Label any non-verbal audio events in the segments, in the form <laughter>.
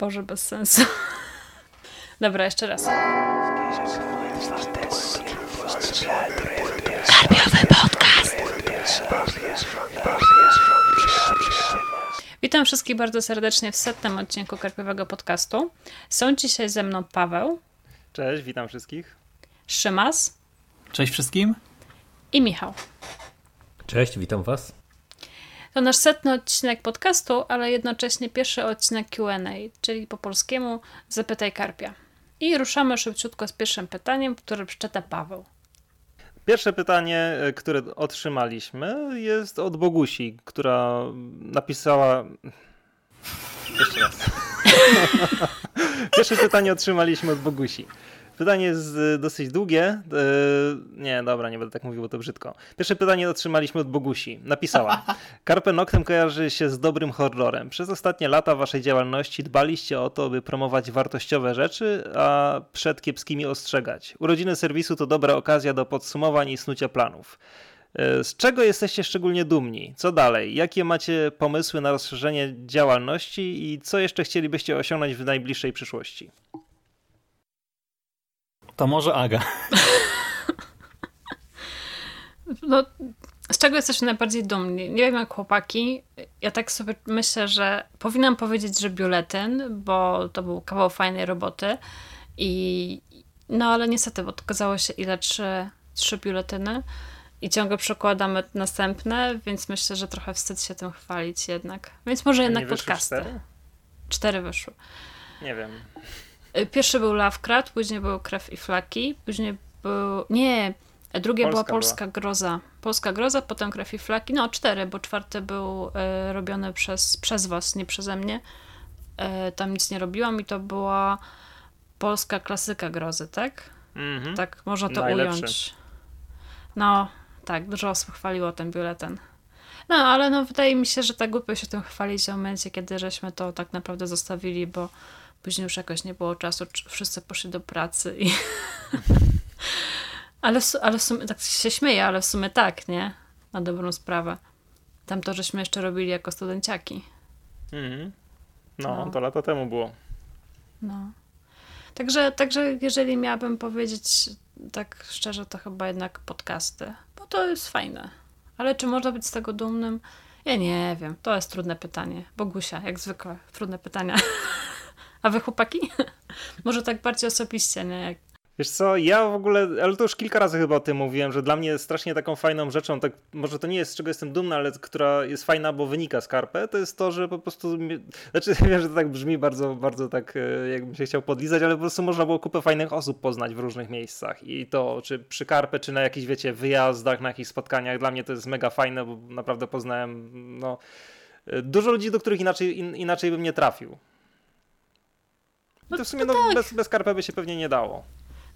Boże, bez sensu. <laughs> Dobra, jeszcze raz. Karpiowy podcast. Witam wszystkich bardzo serdecznie w setnym odcinku Karpiowego Podcastu. Są dzisiaj ze mną Paweł. Cześć, witam wszystkich. Szymas. Cześć wszystkim. I Michał. Cześć, witam was. To nasz setny odcinek podcastu, ale jednocześnie pierwszy odcinek QA, czyli po polskiemu Zapytaj Karpia. I ruszamy szybciutko z pierwszym pytaniem, które przeczyta Paweł. Pierwsze pytanie, e, które otrzymaliśmy, jest od Bogusi, która napisała. Jeszcze raz. <laughs> Pierwsze pytanie otrzymaliśmy od Bogusi. Pytanie jest e, dosyć długie. E, nie, dobra, nie będę tak mówił, bo to brzydko. Pierwsze pytanie otrzymaliśmy od Bogusi. Napisała: <laughs> Carpe Noctem kojarzy się z dobrym horrorem. Przez ostatnie lata waszej działalności dbaliście o to, by promować wartościowe rzeczy, a przed kiepskimi ostrzegać. Urodziny serwisu to dobra okazja do podsumowań i snucia planów. E, z czego jesteście szczególnie dumni? Co dalej? Jakie macie pomysły na rozszerzenie działalności i co jeszcze chcielibyście osiągnąć w najbliższej przyszłości? To może Aga. No, z czego jesteśmy najbardziej dumni? Nie wiem jak chłopaki. Ja tak sobie myślę, że powinnam powiedzieć, że biuletyn, bo to był kawał fajnej roboty. I no ale niestety, bo okazało się ile trzy, trzy biuletyny i ciągle przekładamy następne, więc myślę, że trochę wstyd się tym chwalić jednak. Więc może jednak podcasty. Cztery? cztery wyszły. Nie wiem. Y, pierwszy był Lovecraft, później był Krew i Flaki, później był... Nie, drugie Polska była Polska była. Groza. Polska Groza, potem Krew i Flaki. No, cztery, bo czwarty był y, robiony przez, przez was, nie przeze mnie. Y, tam nic nie robiłam i to była polska klasyka grozy, tak? Mm -hmm. Tak można to Najlepszy. ująć. No, tak, dużo osób chwaliło ten biuletyn. No, ale no, wydaje mi się, że tak głupio się tym chwalić w momencie, kiedy żeśmy to tak naprawdę zostawili, bo Później już jakoś nie było czasu, wszyscy poszli do pracy i... <laughs> ale, w, ale w sumie, tak się śmieję, ale w sumie tak, nie? Na dobrą sprawę. Tam to, żeśmy jeszcze robili jako studenciaki. Mhm. No, no, to lata temu było. No. Także, także jeżeli miałabym powiedzieć tak szczerze, to chyba jednak podcasty, bo to jest fajne. Ale czy można być z tego dumnym? Ja nie wiem. To jest trudne pytanie. Bogusia, jak zwykle, trudne pytania. <laughs> A wy chłopaki? <laughs> Może tak bardziej osobiście, nie? Wiesz co, ja w ogóle, ale to już kilka razy chyba o tym mówiłem, że dla mnie strasznie taką fajną rzeczą, tak może to nie jest z czego jestem dumny, ale która jest fajna, bo wynika z Karpę, to jest to, że po prostu, znaczy <laughs> wiem, że to tak brzmi bardzo, bardzo tak e, jakbym się chciał podlizać, ale po prostu można było kupę fajnych osób poznać w różnych miejscach i to, czy przy Karpę, czy na jakichś, wiecie, wyjazdach, na jakichś spotkaniach, dla mnie to jest mega fajne, bo naprawdę poznałem, no, e, dużo ludzi, do których inaczej, in, inaczej bym nie trafił. No to w sumie no, tak. bez, bez karpy by się pewnie nie dało.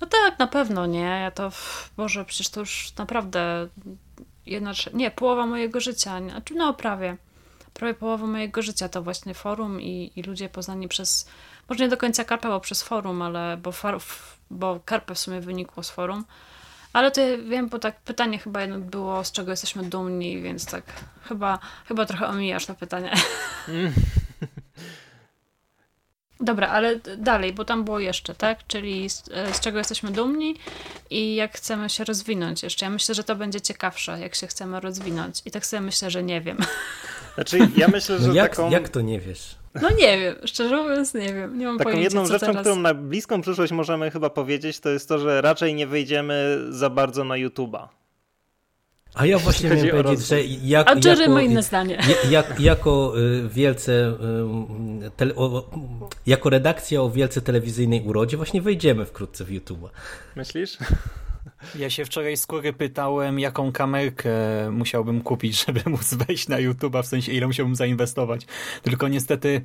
No tak, na pewno nie. Ja to, Boże, przecież to już naprawdę jedna, nie, połowa mojego życia, znaczy no prawie, prawie połowa mojego życia to właśnie forum i, i ludzie poznani przez, może nie do końca karpę, bo przez forum, ale bo, far, bo karpę w sumie wynikło z forum. Ale to ja wiem, bo tak pytanie chyba jednak było, z czego jesteśmy dumni, więc tak chyba, chyba trochę omijasz to pytanie. <laughs> <laughs> Dobra, ale dalej, bo tam było jeszcze, tak? Czyli z, z, czego jesteśmy dumni i jak chcemy się rozwinąć jeszcze. Ja myślę, że to będzie ciekawsze, jak się chcemy rozwinąć. I tak sobie myślę, że nie wiem. <laughs> Znaczy, ja myślę, że no jak, taką... Jak to nie wiesz? No nie wiem, szczerze mówiąc nie wiem. Nie mam Taką pojęcia, jedną rzeczą, teraz... którą na bliską przyszłość możemy chyba powiedzieć, to jest to, że raczej nie wejdziemy za bardzo na YouTube'a. A ja właśnie miałem powiedzieć, że jak, A Jerry ma inne zdanie. Jak, jako y, wielce, y, tele, o, jako redakcja o wielce telewizyjnej urodzie właśnie wejdziemy wkrótce w YouTube'a. Myślisz? Ja się wczoraj z góry pytałem, jaką kamerkę musiałbym kupić, <laughs> żeby móc wejść na YouTube'a, w sensie ile musiałbym zainwestować. Tylko niestety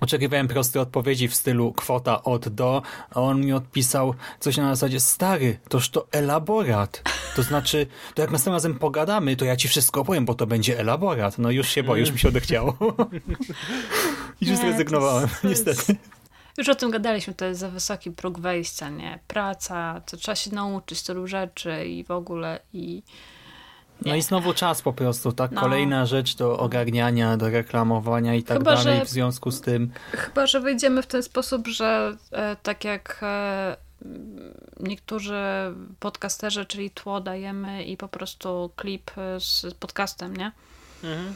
Oczekiwałem prostej odpowiedzi w stylu kwota od do, a on mi odpisał coś na zasadzie stary, toż to elaborat. To znaczy, to jak następnym razem pogadamy, to ja ci wszystko opowiem, bo to będzie elaborat. No już się boję, już mi się odechciało. <laughs> I już zrezygnowałem, niestety. Już o tym gadaliśmy, to jest za wysoki próg wejścia, nie? Praca, to trzeba się nauczyć tylu rzeczy i w ogóle i No i znowu czas po prostu, tak? No. Kolejna rzecz do ogarniania, do reklamowania i tak chyba, dalej że, w związku z tym. Chyba, że wyjdziemy w ten sposób, że e, tak jak e, niektórzy podcasterzy, czyli tło dajemy i po prostu klip z podcastem, nie? Mhm.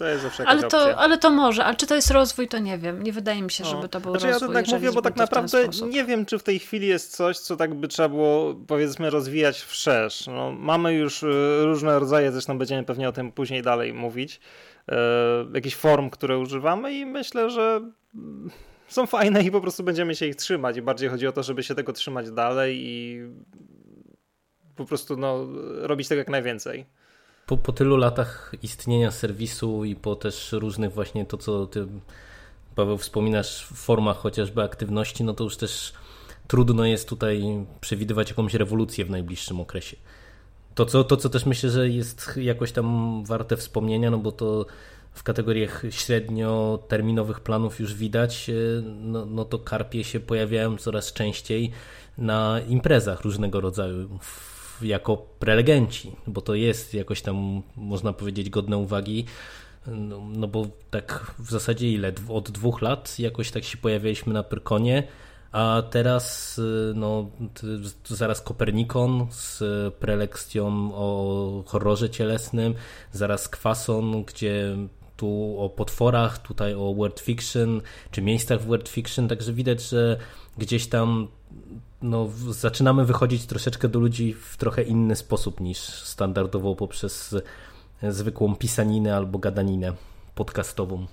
To jest zawsze ale to, ale to może, ale czy to jest rozwój, to nie wiem. Nie wydaje mi się, żeby to był znaczy, rozwój. Ja to tak mówię, bo tak naprawdę nie wiem, czy w tej chwili jest coś, co tak by trzeba było, powiedzmy, rozwijać wszerz. No, mamy już y, różne rodzaje, zresztą będziemy pewnie o tym później dalej mówić, e, jakichś form, które używamy i myślę, że są fajne i po prostu będziemy się ich trzymać. I bardziej chodzi o to, żeby się tego trzymać dalej i po prostu no, robić tego jak najwięcej po, po tylu latach istnienia serwisu i po też różnych właśnie to, co ty Paweł wspominasz w formach chociażby aktywności, no to już też trudno jest tutaj przewidywać jakąś rewolucję w najbliższym okresie. To co, to, co też myślę, że jest jakoś tam warte wspomnienia, no bo to w kategoriach średnioterminowych planów już widać, no, no to karpie się pojawiają coraz częściej na imprezach różnego rodzaju jako prelegenci, bo to jest jakoś tam, można powiedzieć, godne uwagi. No, no bo tak w zasadzie ile? Od dwóch lat jakoś tak się pojawialiśmy na Pyrkonie, a teraz y, no, zaraz Kopernikon z prelekcją o horrorze cielesnym, zaraz Kwason, gdzie tu o potworach, tutaj o word fiction, czy miejscach w word fiction, także widać, że gdzieś tam no, zaczynamy wychodzić troszeczkę do ludzi w trochę inny sposób niż standardowo poprzez zwykłą pisaninę albo gadaninę podcastową.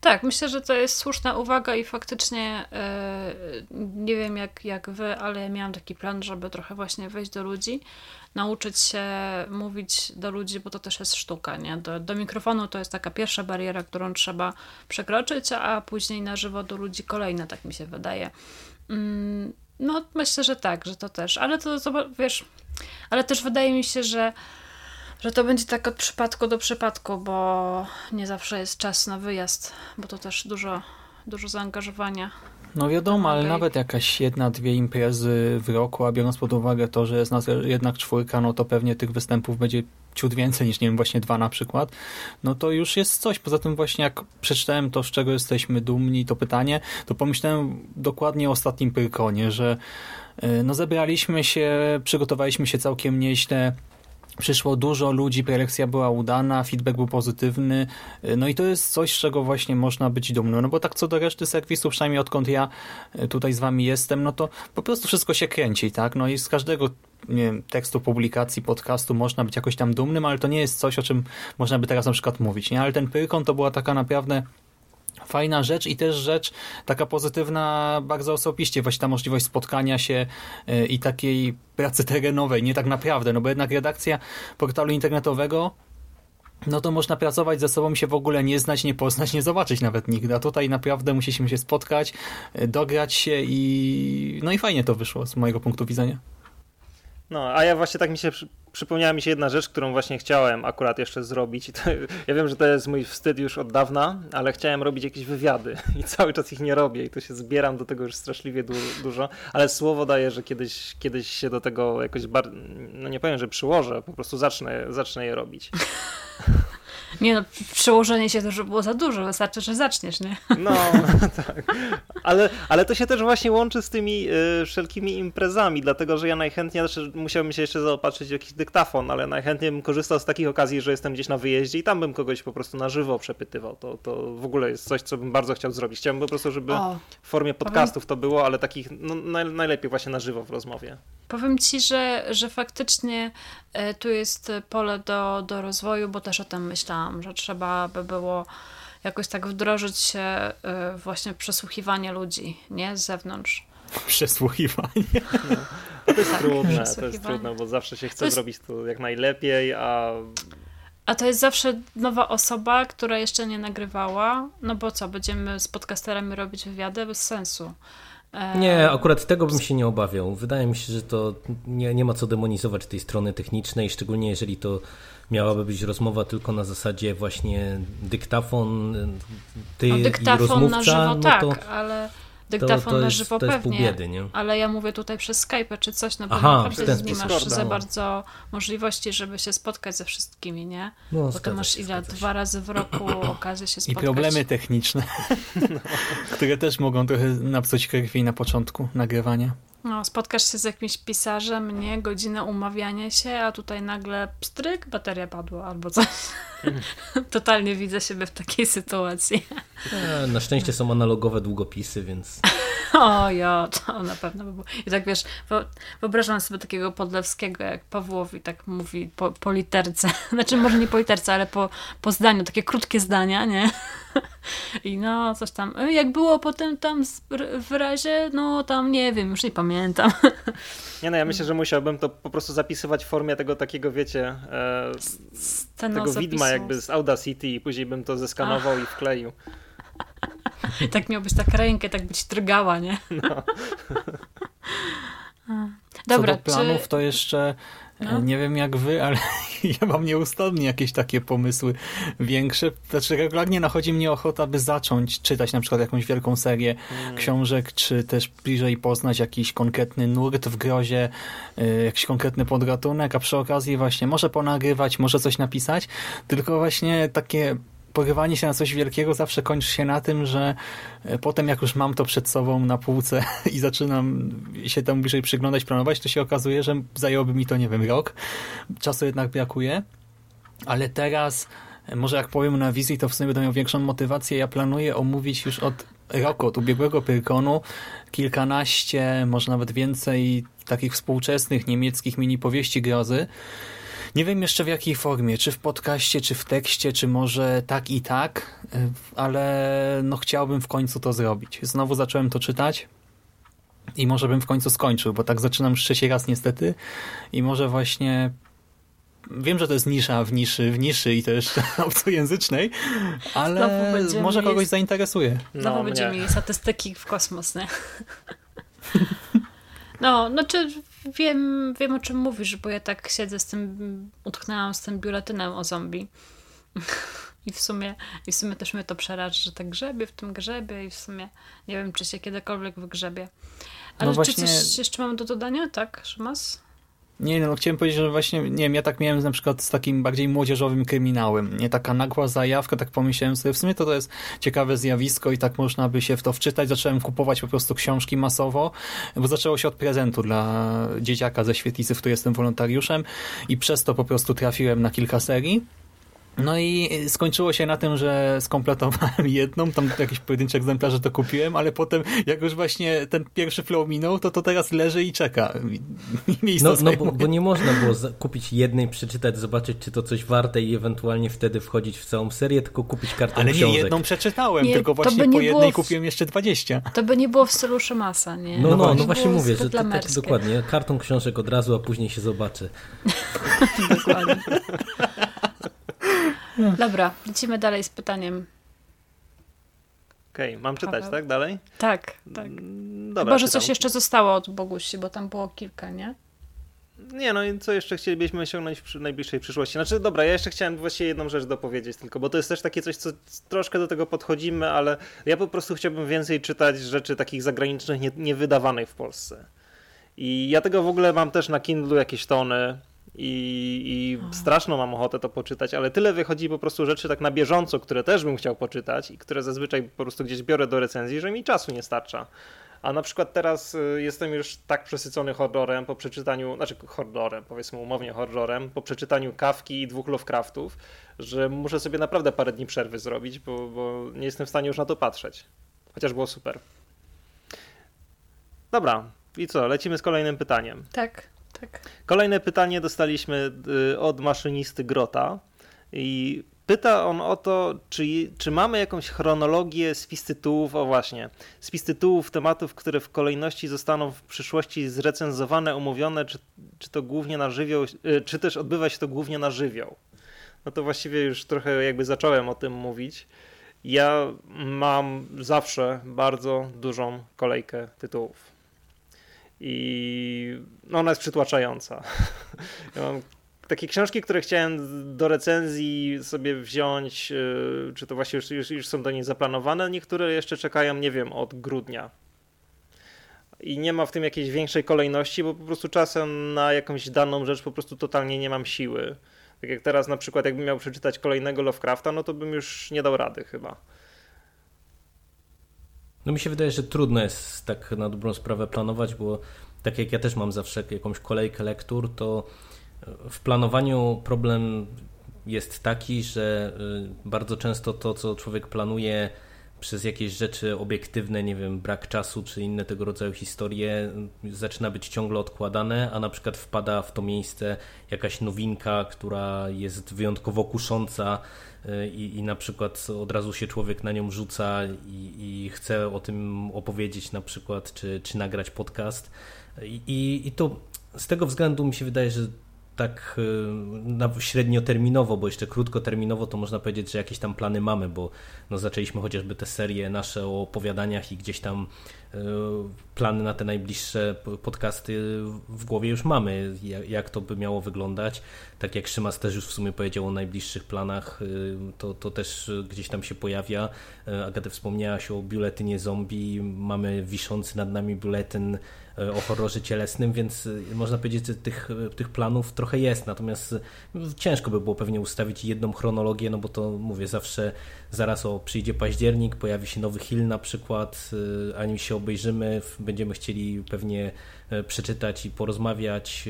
Tak, myślę, że to jest słuszna uwaga i faktycznie yy, nie wiem jak, jak wy, ale ja miałam taki plan, żeby trochę właśnie wejść do ludzi, nauczyć się mówić do ludzi, bo to też jest sztuka, nie? Do, do mikrofonu to jest taka pierwsza bariera, którą trzeba przekroczyć, a później na żywo do ludzi kolejna, tak mi się wydaje. Mm, no, myślę, że tak, że to też. Ale to, wiesz, ale też wydaje mi się, że, że to będzie tak od przypadku do przypadku, bo nie zawsze jest czas na wyjazd, bo to też dużo, dużo zaangażowania. No wiadomo, ale nawet jakaś jedna, dwie imprezy w roku, a biorąc pod uwagę to, że jest nas jednak czwórka, no to pewnie tych występów będzie ciut więcej niż, nie wiem, właśnie dwa na przykład, no to już jest coś. Poza tym właśnie jak przeczytałem to, z czego jesteśmy dumni, to pytanie, to pomyślałem dokładnie o ostatnim Pyrkonie, że y, no zebraliśmy się, przygotowaliśmy się całkiem nieźle, Przyszło dużo ludzi, prelekcja była udana, feedback był pozytywny, no i to jest coś, z czego właśnie można być dumnym, no bo tak co do reszty serwisu, przynajmniej odkąd ja e, tutaj z wami jestem, no to po prostu wszystko się kręci, tak, no i z każdego tekstu, publikacji, podcastu można być jakoś tam dumnym, ale to nie jest coś, o czym można by teraz na przykład mówić, nie, ale ten Pyrkon to była taka naprawdę fajna rzecz i też rzecz taka pozytywna bardzo osobiście, właśnie ta możliwość spotkania się e, i takiej pracy terenowej, nie tak naprawdę, no bo jednak redakcja portalu internetowego no to można pracować ze sobą, się w ogóle nie znać, nie poznać, nie zobaczyć nawet nigdy, a tutaj naprawdę musieliśmy się spotkać, e, dograć się i no i fajnie to wyszło z mojego punktu widzenia. No, a ja właśnie tak mi się przypomniała mi się jedna rzecz, którą właśnie chciałem akurat jeszcze zrobić. To, <laughs> ja wiem, że to jest mój wstyd już od dawna, ale chciałem robić jakieś wywiady <laughs> i cały czas ich nie robię i to się zbieram do tego już straszliwie du dużo, ale słowo daję, że kiedyś, kiedyś się do tego jakoś, no nie powiem, że przyłożę, po prostu zacznę, zacznę je robić. <laughs> Nie no, przełożenie się to już było za dużo, wystarczy, że zaczniesz, nie? No, <laughs> tak. Ale, ale to się też właśnie łączy z tymi y, wszelkimi imprezami, dlatego że ja najchętniej, znaczy musiałbym się jeszcze zaopatrzyć w jakiś dyktafon, ale najchętniej bym korzystał z takich okazji, że jestem gdzieś na wyjeździe i tam bym kogoś po prostu na żywo przepytywał. To, to w ogóle jest coś, co bym bardzo chciał zrobić. Chciałbym po prostu, żeby o, w formie podcastów to było, ale takich no, naj, najlepiej właśnie na żywo w rozmowie. Powiem ci, że, że faktycznie tu jest pole do, do rozwoju, bo też o tym myślałam, że trzeba by było jakoś tak wdrożyć się e, właśnie przesłuchiwanie ludzi, nie? Z zewnątrz. <laughs> Przesłuchiwanie. No. To jest trudne, to jest trudne, bo zawsze się chce jest... zrobić to jak najlepiej, a a to jest zawsze nowa osoba, która jeszcze nie nagrywała. No bo co, będziemy z podcasterami robić wywiady? Bez sensu. Nie, akurat tego bym się nie obawiał. Wydaje mi się, że to nie, nie ma co demonizować tej strony technicznej, szczególnie jeżeli to miałaby być rozmowa tylko na zasadzie właśnie dyktafon, ty no, dyktafon i rozmówca. Na żywo, no tak, to... ale dyktafon to, to na żywo jest, to pewnie, biedy, nie? ale ja mówię tutaj przez Skype czy coś, no bo Aha, naprawdę nie masz za bardzo możliwości, żeby się spotkać ze wszystkimi, nie? No, bo to masz ile? Dwa razy w roku <clears throat> okazję się spotkać. I problemy techniczne, <laughs> które też mogą trochę napsuć krwi na początku nagrywania. No, spotkasz się z jakimś pisarzem, nie, godzinę umawiania się, a tutaj nagle pstryk, bateria padła albo coś. <laughs> Totalnie widzę siebie w takiej sytuacji. E, na szczęście są analogowe długopisy, więc... <laughs> o ja, to na pewno by było. I tak wiesz, wyobrażam sobie takiego Podlewskiego, jak Pawłowi tak mówi po, po literce. <laughs> Znaczy może nie po literce, ale po, po zdaniu, takie krótkie zdania, nie? I no, coś tam. Jak było potem tam w razie, no tam nie wiem, już nie pamiętam. <laughs> Nie no, ja myślę, że musiałbym to po prostu zapisywać w formie tego takiego, wiecie, e, tego widma jakby z Audacity i później bym to zeskanował Ach. i wkleił. <laughs> tak miałbyś tak rękę, tak być drgała, nie? No. <laughs> Dobra, Co do planów, czy... to jeszcze no. Nie wiem jak wy, ale <laughs> ja mam nieustannie jakieś takie pomysły większe. Znaczy regularnie nachodzi mnie ochota, by zacząć czytać na przykład jakąś wielką serię mm. książek, czy też bliżej poznać jakiś konkretny nurt w grozie, y, jakiś konkretny podgatunek, a przy okazji właśnie może ponagrywać, może coś napisać, tylko właśnie takie porywanie się na coś wielkiego zawsze kończy się na tym, że e, potem jak już mam to przed sobą na półce <laughs> i zaczynam się temu bliżej przyglądać, planować, to się okazuje, że zajęłoby mi to, nie wiem, rok. Czasu jednak brakuje. Ale teraz, e, może jak powiem na wizji, to w sumie będę miał większą motywację. Ja planuję omówić już od roku, od ubiegłego Pyrkonu kilkanaście, może nawet więcej takich współczesnych niemieckich mini powieści grozy, nie wiem jeszcze w jakiej formie, czy w podcaście, czy w tekście, czy może tak i tak, e, ale no chciałbym w końcu to zrobić. Znowu zacząłem to czytać i może bym w końcu skończył, bo tak zaczynam już trzeci raz niestety i może właśnie Wiem, że to jest nisza w niszy, w niszy i to jeszcze <laughs> obcojęzycznej, ale może kogoś zainteresuje. Znowu no, będziemy mieli statystyki w kosmos, nie? <laughs> No, znaczy wiem, wiem o czym mówisz, bo ja tak siedzę z tym, utknęłam z tym biuletynem o zombie. <laughs> I w sumie, i w sumie też mnie to przeraża, że tak grzebie w tym grzebie i w sumie nie wiem, czy się kiedykolwiek wygrzebie. Ale no właśnie... czy coś jeszcze mam do dodania? Tak, Szymas? Nie, no chciałem powiedzieć, że właśnie, nie wiem, ja tak miałem na przykład z takim bardziej młodzieżowym kryminałem, nie taka nagła zajawka, tak pomyślałem sobie, w sumie to to jest ciekawe zjawisko i tak można by się w to wczytać. Zacząłem kupować po prostu książki masowo, bo zaczęło się od prezentu dla dzieciaka ze świetlicy, w której jestem wolontariuszem i przez to po prostu trafiłem na kilka serii. No i skończyło się na tym, że skompletowałem <laughs> jedną, tam jakieś pojedyncze egzemplarze to kupiłem, ale potem jak już właśnie ten pierwszy flow minął, to to teraz leży i czeka. no, no bo, bo, nie można było kupić jednej, przeczytać, zobaczyć, czy to coś warte i ewentualnie wtedy wchodzić w całą serię, tylko kupić kartę Ale książek. nie jedną przeczytałem, nie, tylko właśnie po jednej w... kupiłem jeszcze 20. To by nie było w stylu Szymasa, nie? No, no, no, no właśnie mówię, że to, tak dokładnie, kartą książek od razu, a później się zobaczy. <laughs> dokładnie. Dobra, lecimy dalej z pytaniem. Okej, okay, mam czytać, Paweł. tak? Dalej? Tak, tak. Mm, dobra, Chyba, że coś jeszcze zostało od Bogusi, bo tam było kilka, nie? Nie, no i co jeszcze chcielibyśmy osiągnąć w najbliższej przyszłości? Znaczy, dobra, ja jeszcze chciałem właśnie jedną rzecz dopowiedzieć tylko, bo to jest też takie coś, co troszkę do tego podchodzimy, ale ja po prostu chciałbym więcej czytać rzeczy takich zagranicznych, nie, niewydawanych w Polsce. I ja tego w ogóle mam też na Kindle jakieś tony, i, i straszną mam ochotę to poczytać, ale tyle wychodzi po prostu rzeczy tak na bieżąco, które też bym chciał poczytać i które zazwyczaj po prostu gdzieś biorę do recenzji, że mi czasu nie starcza. A na przykład teraz y, jestem już tak przesycony horrorem po przeczytaniu, znaczy horrorem, powiedzmy umownie horrorem, po przeczytaniu Kawki i dwóch Lovecraftów, że muszę sobie naprawdę parę dni przerwy zrobić, bo, bo nie jestem w stanie już na to patrzeć. Chociaż było super. Dobra, i co? Lecimy z kolejnym pytaniem. Tak. Tak. Kolejne pytanie dostaliśmy y, od maszynisty Grota i pyta on o to, czy, czy mamy jakąś chronologię spis tytułów, o właśnie, spis tytułów tematów, które w kolejności zostaną w przyszłości zrecenzowane, omówione, czy, czy to głównie na żywioł, y, czy też odbywa się to głównie na żywioł. No to właściwie już trochę jakby zacząłem o tym mówić. Ja mam zawsze bardzo dużą kolejkę tytułów i no ona jest przytłaczająca. <laughs> Ja mam takie książki, które chciałem do recenzji sobie wziąć, y, czy to właśnie już, już, już są do niej zaplanowane, niektóre jeszcze czekają, nie wiem, od grudnia. i nie ma w tym jakiejś większej kolejności, bo po prostu czasem na jakąś daną rzecz po prostu totalnie nie mam siły. Tak jak teraz na przykład jakbym miał przeczytać kolejnego Lovecrafta, no to bym już nie dał rady chyba. No mi się wydaje, że trudno jest tak na dobrą sprawę planować, bo tak jak ja też mam zawsze jakąś kolejkę lektur, to w planowaniu problem jest taki, że y, bardzo często to, co człowiek planuje przez jakieś rzeczy obiektywne, nie wiem, brak czasu czy inne tego rodzaju historie, zaczyna być ciągle odkładane, a na przykład wpada w to miejsce jakaś nowinka, która jest wyjątkowo kusząca i, i na przykład od razu się człowiek na nią rzuca i, i chce o tym opowiedzieć na przykład, czy, czy nagrać podcast. I, I to z tego względu mi się wydaje, że tak y, średnioterminowo, bo jeszcze krótkoterminowo to można powiedzieć, że jakieś tam plany mamy, bo no zaczęliśmy chociażby te serie nasze o opowiadaniach i gdzieś tam y, plany na te najbliższe podcasty w głowie już mamy, jak to by miało wyglądać. Tak jak Szymas też już w sumie powiedział o najbliższych planach, y, to, to też gdzieś tam się pojawia. Agata wspomniałaś o biuletynie zombie, mamy wiszący nad nami biuletyn o horrorze cielesnym, więc e, można powiedzieć, że tych, e, tych planów trochę jest, natomiast ciężko by było pewnie ustawić jedną chronologię, no bo to mówię, zawsze zaraz o przyjdzie październik, pojawi się nowy Hill na przykład, anim się obejrzymy, będziemy chcieli pewnie przeczytać i porozmawiać.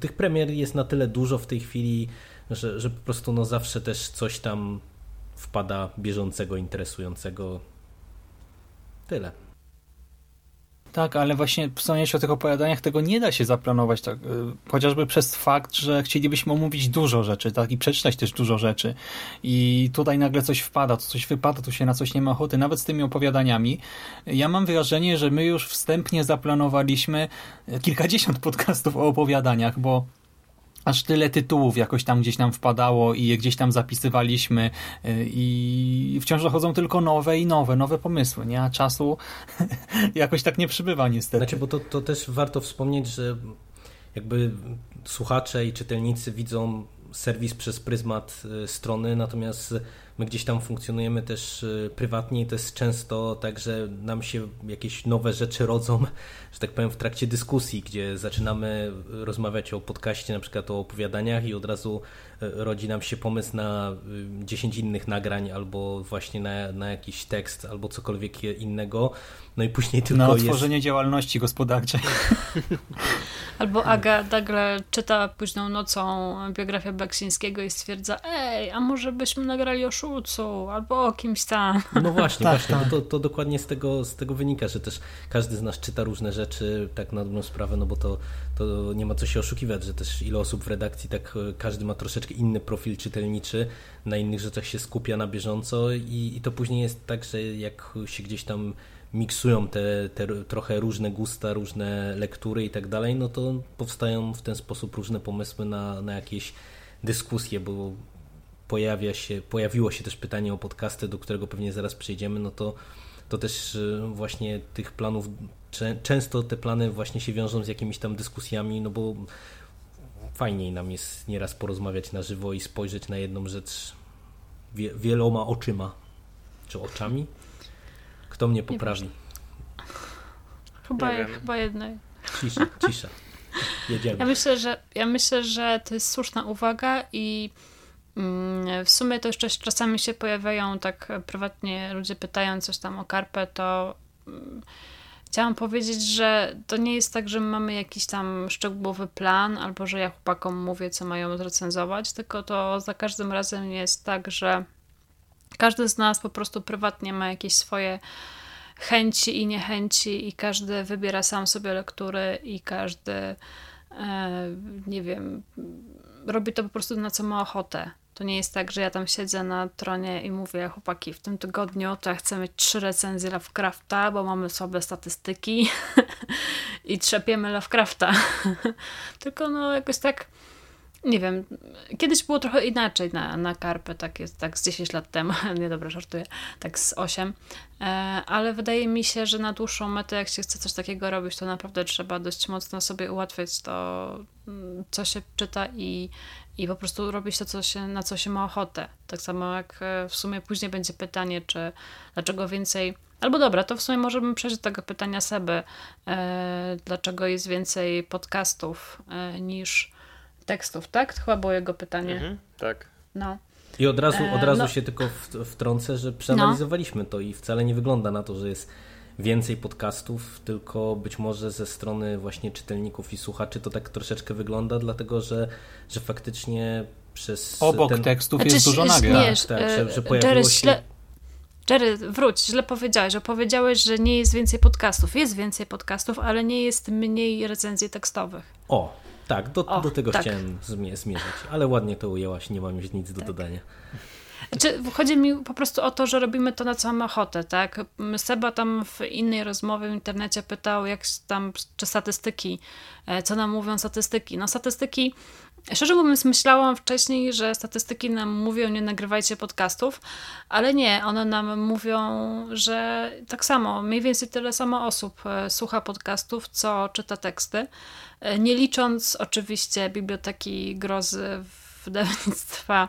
Tych premier jest na tyle dużo w tej chwili, że, że po prostu no zawsze też coś tam wpada bieżącego, interesującego. Tyle. Tak, ale właśnie wspomniałeś o tych opowiadaniach, tego nie da się zaplanować, tak, y, chociażby przez fakt, że chcielibyśmy omówić dużo rzeczy, tak, i przeczytać też dużo rzeczy. I tutaj nagle coś wpada, to coś wypada, tu się na coś nie ma ochoty, nawet z tymi opowiadaniami. Ja mam wrażenie, że my już wstępnie zaplanowaliśmy kilkadziesiąt podcastów o opowiadaniach, bo aż tyle tytułów jakoś tam gdzieś nam wpadało i je gdzieś tam zapisywaliśmy y, i wciąż dochodzą tylko nowe i nowe, nowe pomysły, nie? A czasu <laughs> jakoś tak nie przybywa niestety. Znaczy, bo to, to też warto wspomnieć, że jakby słuchacze i czytelnicy widzą serwis przez pryzmat y, strony, natomiast my gdzieś tam funkcjonujemy też y, prywatnie i to jest często tak, że nam się jakieś nowe rzeczy rodzą, <laughs> że tak powiem, w trakcie dyskusji, gdzie zaczynamy rozmawiać o podcaście, na przykład o opowiadaniach i od razu y, rodzi nam się pomysł na 10 innych nagrań albo właśnie na, na jakiś tekst albo cokolwiek innego. No i później tylko Na otworzenie jest... działalności gospodarczej. <laughs> Albo Aga nagle czyta późną nocą biografię Beksińskiego i stwierdza, ej, a może byśmy nagrali o Szulcu albo o kimś tam. No właśnie, tak, właśnie, tak. To, to dokładnie z tego, z tego wynika, że też każdy z nas czyta różne rzeczy tak na dobrą sprawę, no bo to, to nie ma co się oszukiwać, że też ile osób w redakcji, tak e, każdy ma troszeczkę inny profil czytelniczy, na innych rzeczach się skupia na bieżąco i, i to później jest tak, że jak się gdzieś tam miksują te, te trochę różne gusta, różne lektury i tak dalej, no to powstają w ten sposób różne pomysły na, na jakieś dyskusje, bo pojawia się, pojawiło się też pytanie o podcasty, do którego pewnie zaraz przejdziemy, no to, to też y, właśnie tych planów, często te plany właśnie się wiążą z jakimiś tam dyskusjami, no bo fajniej nam jest nieraz porozmawiać na żywo i spojrzeć na jedną rzecz wieloma oczyma, czy oczami. Kto mnie poprawi? Chyba, chyba jednej. Cisza, cisza. Jedziemy. Ja myślę, że, ja myślę, że to jest słuszna uwaga i mm, w sumie to jeszcze czasami się pojawiają tak prywatnie ludzie pytają coś tam o karpę, to mm, chciałam powiedzieć, że to nie jest tak, że mamy jakiś tam szczegółowy plan albo że ja chłopakom mówię, co mają zrecenzować, tylko to za każdym razem jest tak, że każdy z nas po prostu prywatnie ma jakieś swoje chęci i niechęci, i każdy wybiera sam sobie lektury, i każdy, e, nie wiem, robi to po prostu na co ma ochotę. To nie jest tak, że ja tam siedzę na tronie i mówię, chłopaki, w tym tygodniu to ja chcę mieć trzy recenzje Lovecrafta, bo mamy słabe statystyki <laughs> i trzepiemy Lovecrafta. <laughs> Tylko no jakoś tak nie wiem, kiedyś było trochę inaczej na, na karpę, tak jest, tak z 10 lat temu, <laughs> nie dobra, żartuję, tak z 8, e, ale wydaje mi się, że na dłuższą metę, jak się chce coś takiego robić, to naprawdę trzeba dość mocno sobie ułatwiać to, co się czyta i, i po prostu robić to, co się, na co się ma ochotę. Tak samo jak e, w sumie później będzie pytanie, czy dlaczego więcej Albo dobra, to w sumie możemy przejść do tego pytania Seby, e, dlaczego jest więcej podcastów e, niż tekstów, tak? To chyba było jego pytanie. Mhm, tak. No. I od razu, od razu no. się tylko wtrącę, że przeanalizowaliśmy no. to i wcale nie wygląda na to, że jest więcej podcastów, tylko być może ze strony właśnie czytelników i słuchaczy to tak troszeczkę wygląda, dlatego że, że faktycznie przez. Obok ten... tekstów znaczy, jest dużo nagrań. Tak, tak, że, że pojawiło Jerry, się... Jerry, wróć, źle powiedziałeś, że powiedziałeś, że nie jest więcej podcastów. Jest więcej podcastów, ale nie jest mniej recenzji tekstowych. O, tak, do, o, do tego tak. chciałem zmierzyć, ale ładnie to ujęłaś, nie mam już nic do tak. dodania. Znaczy, chodzi mi po prostu o to, że robimy to na co mamy ochotę, tak? Seba tam w innej rozmowie w internecie pytał, jak tam, czy statystyki, e, co nam mówią statystyki. No statystyki, szczerze mówiąc myślałam wcześniej, że statystyki nam mówią, nie nagrywajcie podcastów, ale nie, one nam mówią, że tak samo, mniej więcej tyle samo osób e, słucha podcastów, co czyta teksty, e, nie licząc oczywiście biblioteki grozy wydawnictwa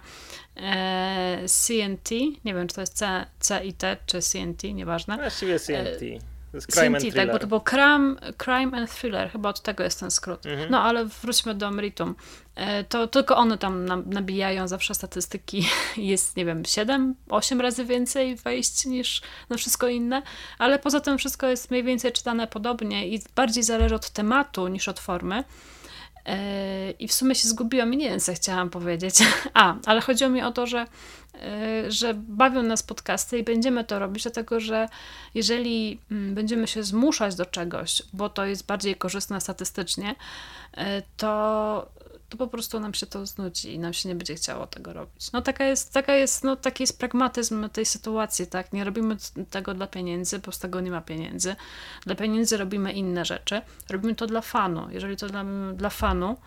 e, CNT, nie wiem czy to jest C, CIT czy CNT, nieważne. Właściwie CNT. Jest crime CNT, tak, bo to był crime, crime and Thriller, chyba od tego jest ten skrót. Mhm. No ale wróćmy do meritum. E, to tylko one tam nabijają zawsze statystyki. <laughs> Jest, nie wiem, 7, 8 razy więcej wejść niż na wszystko inne, ale poza tym wszystko jest mniej więcej czytane podobnie i bardziej zależy od tematu niż od formy. Yy, I w sumie się zgubiłam i nie wiem, co chciałam powiedzieć. <laughs> A, ale chodziło mi o to, że, yy, że bawią nas podcasty i będziemy to robić, dlatego że jeżeli mm, będziemy się zmuszać do czegoś, bo to jest bardziej korzystne statystycznie, yy, to to po prostu nam się to znudzi i nam się nie będzie chciało tego robić. No taka jest, taka jest, no taki jest pragmatyzm tej sytuacji, tak? Nie robimy tego dla pieniędzy, bo z tego nie ma pieniędzy. Dla pieniędzy robimy inne rzeczy. Robimy to dla fanu. Jeżeli to dla, dla fanu,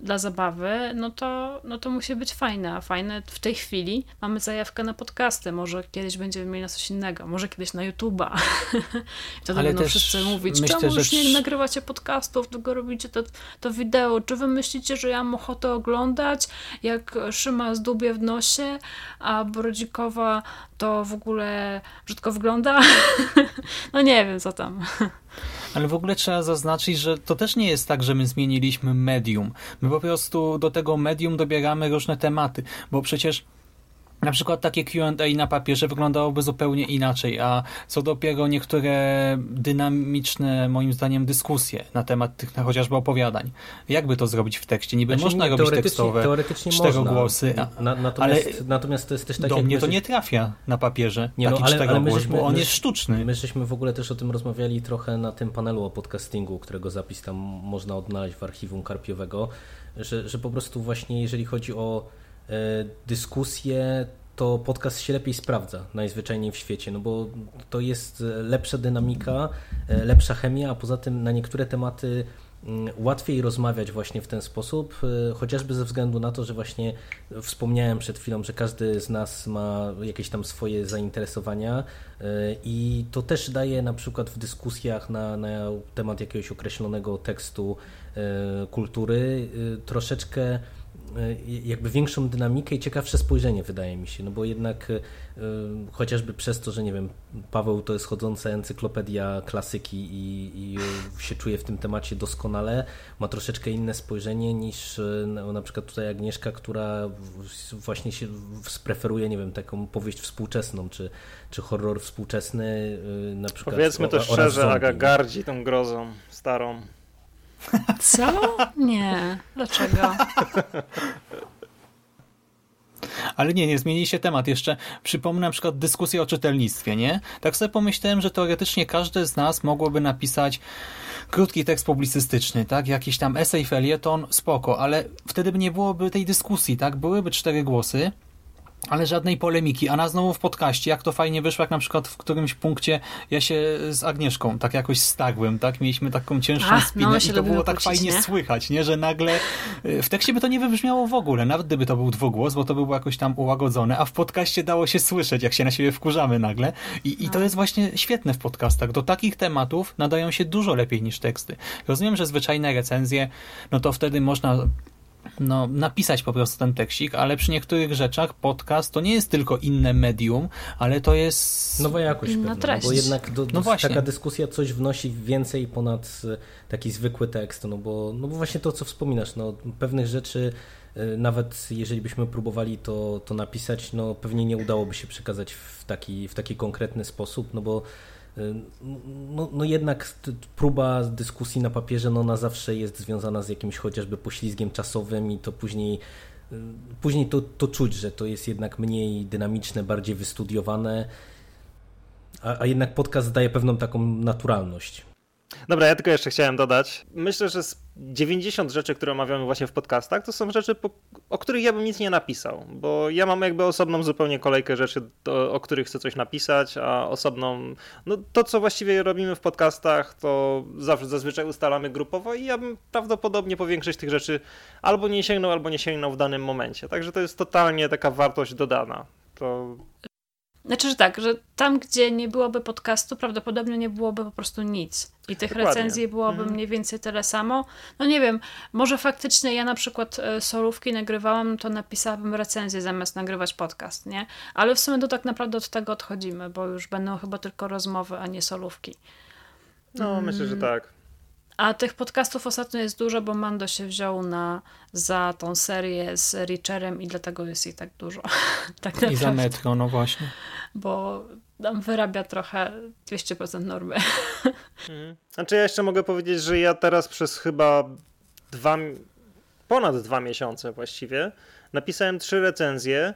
dla zabawy, no to, no to musi być fajne. A fajne w tej chwili mamy zajawkę na podcasty. Może kiedyś będziemy mieli na coś innego. Może kiedyś na YouTube'a. <laughs> Wtedy Ale będą wszyscy mówić, myślę, czemu już nie nagrywacie podcastów, tylko robicie to, to wideo. Czy wy myślicie, że ja mam ochotę oglądać, jak Szyma zdubie w nosie, a Brodzikowa to w ogóle brzydko wygląda? <laughs> no nie wiem, co tam. <laughs> Ale w ogóle trzeba zaznaczyć, że to też nie jest tak, że my zmieniliśmy medium. My po prostu do tego medium dobieramy różne tematy, bo przecież na przykład takie Q&A na papierze wyglądałoby zupełnie inaczej, a co dopiero niektóre dynamiczne, moim zdaniem, dyskusje na temat tych na chociażby opowiadań. Jakby to zrobić w tekście? Niby znaczy, można nie, robić tekstowe, teoretycznie czterogłosy, a, na, natomiast, ale natomiast to jest też tak do mnie to nie trafia na papierze, nie, no, taki ale, czterogłos, ale żeśmy, bo on my, jest sztuczny. My żeśmy w ogóle też o tym rozmawiali trochę na tym panelu o podcastingu, którego zapis tam można odnaleźć w archiwum Karpiowego, że, że po prostu właśnie jeżeli chodzi o dyskusje, to podcast się lepiej sprawdza najzwyczajniej w świecie, no bo to jest lepsza dynamika, e, lepsza chemia, a poza tym na niektóre tematy mm, łatwiej rozmawiać właśnie w ten sposób, e, chociażby ze względu na to, że właśnie wspomniałem przed chwilą, że każdy z nas ma jakieś tam swoje zainteresowania i to też daje na przykład w dyskusjach na, na temat jakiegoś określonego tekstu kultury troszeczkę E, jakby większą dynamikę i ciekawsze spojrzenie wydaje mi się, no bo jednak e, chociażby przez to, że nie wiem, Paweł to jest chodząca encyklopedia klasyki i, i się czuje w tym temacie doskonale, ma troszeczkę inne spojrzenie niż no, na przykład tutaj Agnieszka, która właśnie się spreferuje, nie wiem, taką powieść współczesną, czy, czy horror współczesny na przykład. Powiedzmy to szczerze, Aga gardzi tą grozą starą. Co? Nie. Dlaczego? Ale nie, nie zmieni się temat. Jeszcze przypomnę na przykład dyskusję o czytelnictwie, nie? Tak sobie pomyślałem, że teoretycznie każdy z nas mogłoby napisać krótki tekst publicystyczny, tak? Jakiś tam esej, felieton, spoko, ale wtedy by nie byłoby tej dyskusji, tak? Byłyby cztery głosy, ale żadnej polemiki, a na znowu w podcaście, jak to fajnie wyszło, jak na przykład w którymś punkcie ja się z Agnieszką tak jakoś stagłem, tak? Mieliśmy taką cięższą Ach, spinę no, i to było tak fajnie nie? słychać, nie? Że nagle y, w tekście by to nie wybrzmiało w ogóle, nawet gdyby to był dwugłos, bo to by było jakoś tam ułagodzone, a w podcaście dało się słyszeć, jak się na siebie wkurzamy nagle i, i to no. jest właśnie świetne w podcastach. Do takich tematów nadają się dużo lepiej niż teksty. Rozumiem, że zwyczajne recenzje, no to wtedy można no, napisać po prostu ten tekstik, ale przy niektórych rzeczach podcast to nie jest tylko inne medium, ale to jest... Nowa jakość Inna pewna, treść. bo jednak do, do, No właśnie. taka dyskusja coś wnosi więcej ponad e, taki zwykły tekst, no bo, no bo właśnie to, co wspominasz, no pewnych rzeczy e, nawet jeżeli byśmy próbowali to, to napisać, no pewnie nie udałoby się przekazać w taki, w taki konkretny sposób, no bo no, no jednak próba dyskusji na papierze, no ona zawsze jest związana z jakimś chociażby poślizgiem czasowym i to później y, później to, to czuć, że to jest jednak mniej dynamiczne, bardziej wystudiowane, a, a jednak podcast daje pewną taką naturalność. Dobra, ja tylko jeszcze chciałem dodać. Myślę, że z 90 rzeczy, które omawiamy właśnie w podcastach, to są rzeczy, o których ja bym nic nie napisał, bo ja mam jakby osobną zupełnie kolejkę rzeczy, o których chcę coś napisać, a osobną, no to co właściwie robimy w podcastach, to zawsze zazwyczaj ustalamy grupowo i ja bym prawdopodobnie po większość tych rzeczy albo nie sięgnął, albo nie sięgnął w danym momencie. Także to jest totalnie taka wartość dodana. To Znaczy, że tak, że tam, gdzie nie byłoby podcastu, prawdopodobnie nie byłoby po prostu nic. I tych Dokładnie. recenzji byłoby Mhm. mniej więcej tyle samo. No nie wiem, może faktycznie ja na przykład e, solówki nagrywałam, to napisałabym recenzję zamiast nagrywać podcast, nie? Ale w sumie to tak naprawdę od tego odchodzimy, bo już będą chyba tylko rozmowy, a nie solówki. no, myślę, że tak. A tych podcastów ostatnio jest dużo, bo Mando się wziął na, za tą serię z Richerem i dlatego jest ich tak dużo. <laughs> tak I za metro, no właśnie. Bo tam wyrabia trochę 200% normy. <laughs> Mhm. Znaczy ja jeszcze mogę powiedzieć, że ja teraz przez chyba dwa, ponad dwa miesiące właściwie napisałem trzy recenzje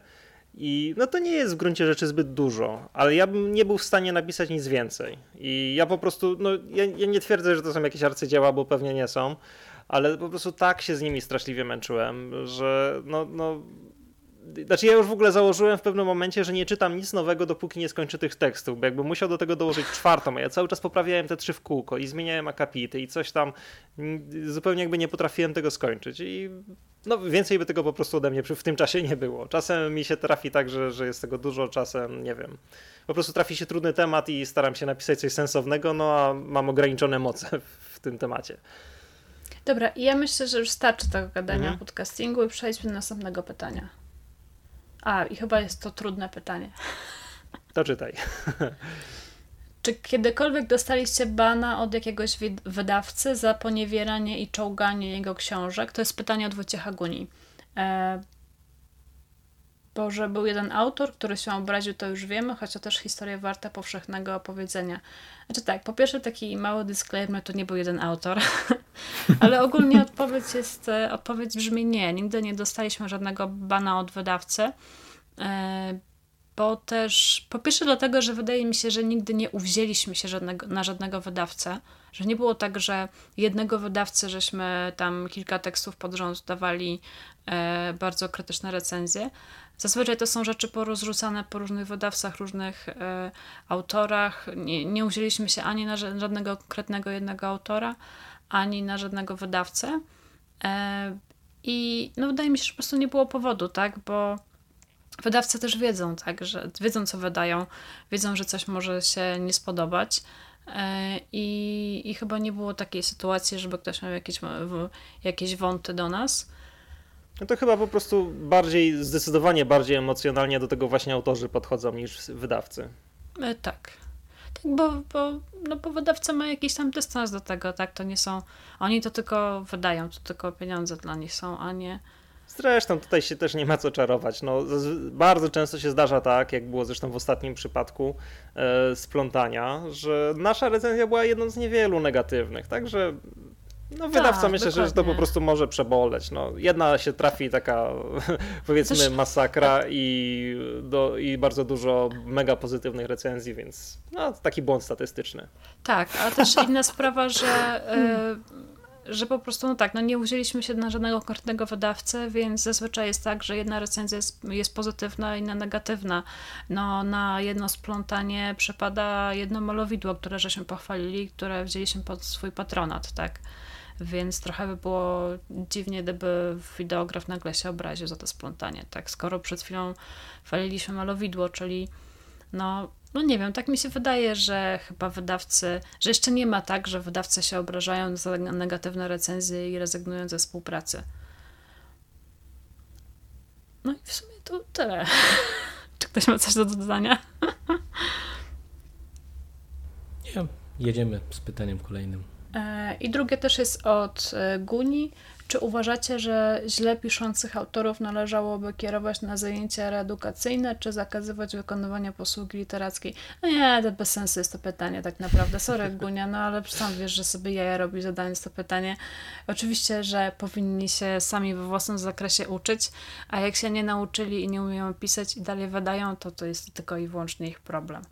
i no to nie jest w gruncie rzeczy zbyt dużo, ale ja bym nie był w stanie napisać nic więcej. I ja po prostu, no ja, ja nie twierdzę, że to są jakieś arcydzieła, bo pewnie nie są, ale po prostu tak się z nimi straszliwie męczyłem, że no, no znaczy ja już w ogóle założyłem w pewnym momencie, że nie czytam nic nowego, dopóki nie skończę tych tekstów, bo jakby musiał do tego dołożyć czwartą, a ja cały czas poprawiałem te trzy w kółko i zmieniałem akapity i coś tam, zupełnie jakby nie potrafiłem tego skończyć i no więcej by tego po prostu ode mnie w tym czasie nie było. Czasem mi się trafi tak, że, że jest tego dużo, czasem nie wiem. Po prostu trafi się trudny temat i staram się napisać coś sensownego, no a mam ograniczone moce w tym temacie. Dobra, i ja myślę, że już starczy tego gadania Mhm. o podcastingu i przejdźmy do następnego pytania. A, i chyba jest to trudne pytanie. To czytaj. <laughs> Czy kiedykolwiek dostaliście bana od jakiegoś wydawcy za poniewieranie i czołganie jego książek? To jest pytanie od Wojciecha Guni. E, bo że był jeden autor, który się obraził, to już wiemy, to też historia warta powszechnego opowiedzenia. Znaczy tak, po pierwsze taki mały disclaimer, to nie był jeden autor, <laughs> ale ogólnie odpowiedź jest, e, odpowiedź brzmi nie, nigdy nie dostaliśmy żadnego bana od wydawcy. E, bo też po pierwsze dlatego, że wydaje mi się, że nigdy nie uwzięliśmy się żadnego, na żadnego wydawcę, że nie było tak, że jednego wydawcy, żeśmy tam kilka tekstów pod rząd dawali e, bardzo krytyczne recenzje. Zazwyczaj to są rzeczy porozrzucane po różnych wydawcach, różnych e, autorach. Nie, nie uwzięliśmy się ani na ża- żadnego konkretnego jednego autora, ani na żadnego wydawcę. E, I no, wydaje mi się, że po prostu nie było powodu, tak? Bo wydawcy też wiedzą, tak, że wiedzą, co wydają, wiedzą, że coś może się nie spodobać. E, I, I chyba nie było takiej sytuacji, żeby ktoś miał jakieś, jakieś wąty do nas. No to chyba po prostu bardziej, zdecydowanie bardziej emocjonalnie do tego właśnie autorzy podchodzą niż wydawcy. E, Tak. Tak, bo, bo, no bo wydawca ma jakiś tam dystans do tego, tak? To nie są. Oni to tylko wydają, to tylko pieniądze dla nich są, a nie. Zresztą tutaj się też nie ma co czarować. No, bardzo często się zdarza tak, jak było zresztą w ostatnim przypadku e, splątania, że nasza recenzja była jedną z niewielu negatywnych, także no, wydawca Tak, myślę, że to po dokładnie. prostu może przeboleć. No, jedna się trafi taka <laughs> powiedzmy Też- masakra i, do, i bardzo dużo mega pozytywnych recenzji, więc no, taki błąd statystyczny. Tak, a też inna sprawa, że, e, że po prostu, no tak, no nie uwzięliśmy się na żadnego konkretnego wydawcy, więc zazwyczaj jest tak, że jedna recenzja jest, jest pozytywna, inna negatywna. No na jedno splątanie przypada jedno malowidło, które żeśmy pochwalili, które wzięliśmy pod swój patronat, tak. Więc trochę by było dziwnie, gdyby wideograf nagle się obraził za to splątanie, tak. Skoro przed chwilą chwaliliśmy malowidło, czyli no, no nie wiem, tak mi się wydaje, że chyba wydawcy, że jeszcze nie ma tak, że wydawcy się obrażają za negatywne recenzje i rezygnują ze współpracy. No i w sumie to tyle. <laughs> Czy ktoś ma coś do dodania? <laughs> Nie, jedziemy z pytaniem kolejnym. E, I drugie też jest od e, Guni. Czy uważacie, że źle piszących autorów należałoby kierować na zajęcia reedukacyjne, czy zakazywać wykonywania posługi literackiej? No nie, to bez sensu jest to pytanie tak naprawdę. Sorry <laughs> Gunia, no ale sam wiesz, że sobie jaja robi zadając to pytanie. Oczywiście, że powinni się sami we własnym zakresie uczyć, a jak się nie nauczyli i nie umieją pisać i dalej wydają, to to jest tylko i wyłącznie ich problem.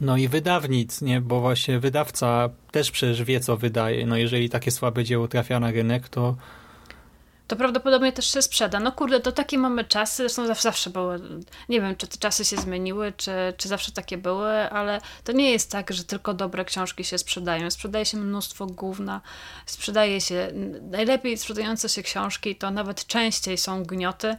No i wydawnic, nie? Bo właśnie wydawca też przecież wie, co wydaje. No jeżeli takie słabe dzieło trafia na rynek, to to prawdopodobnie też się sprzeda. No kurde, to takie mamy czasy, zresztą zawsze, zawsze były, nie wiem, czy te czasy się zmieniły, czy, czy zawsze takie były, ale to nie jest tak, że tylko dobre książki się sprzedają. Sprzedaje się mnóstwo gówna, sprzedaje się, najlepiej sprzedające się książki to nawet częściej są gnioty,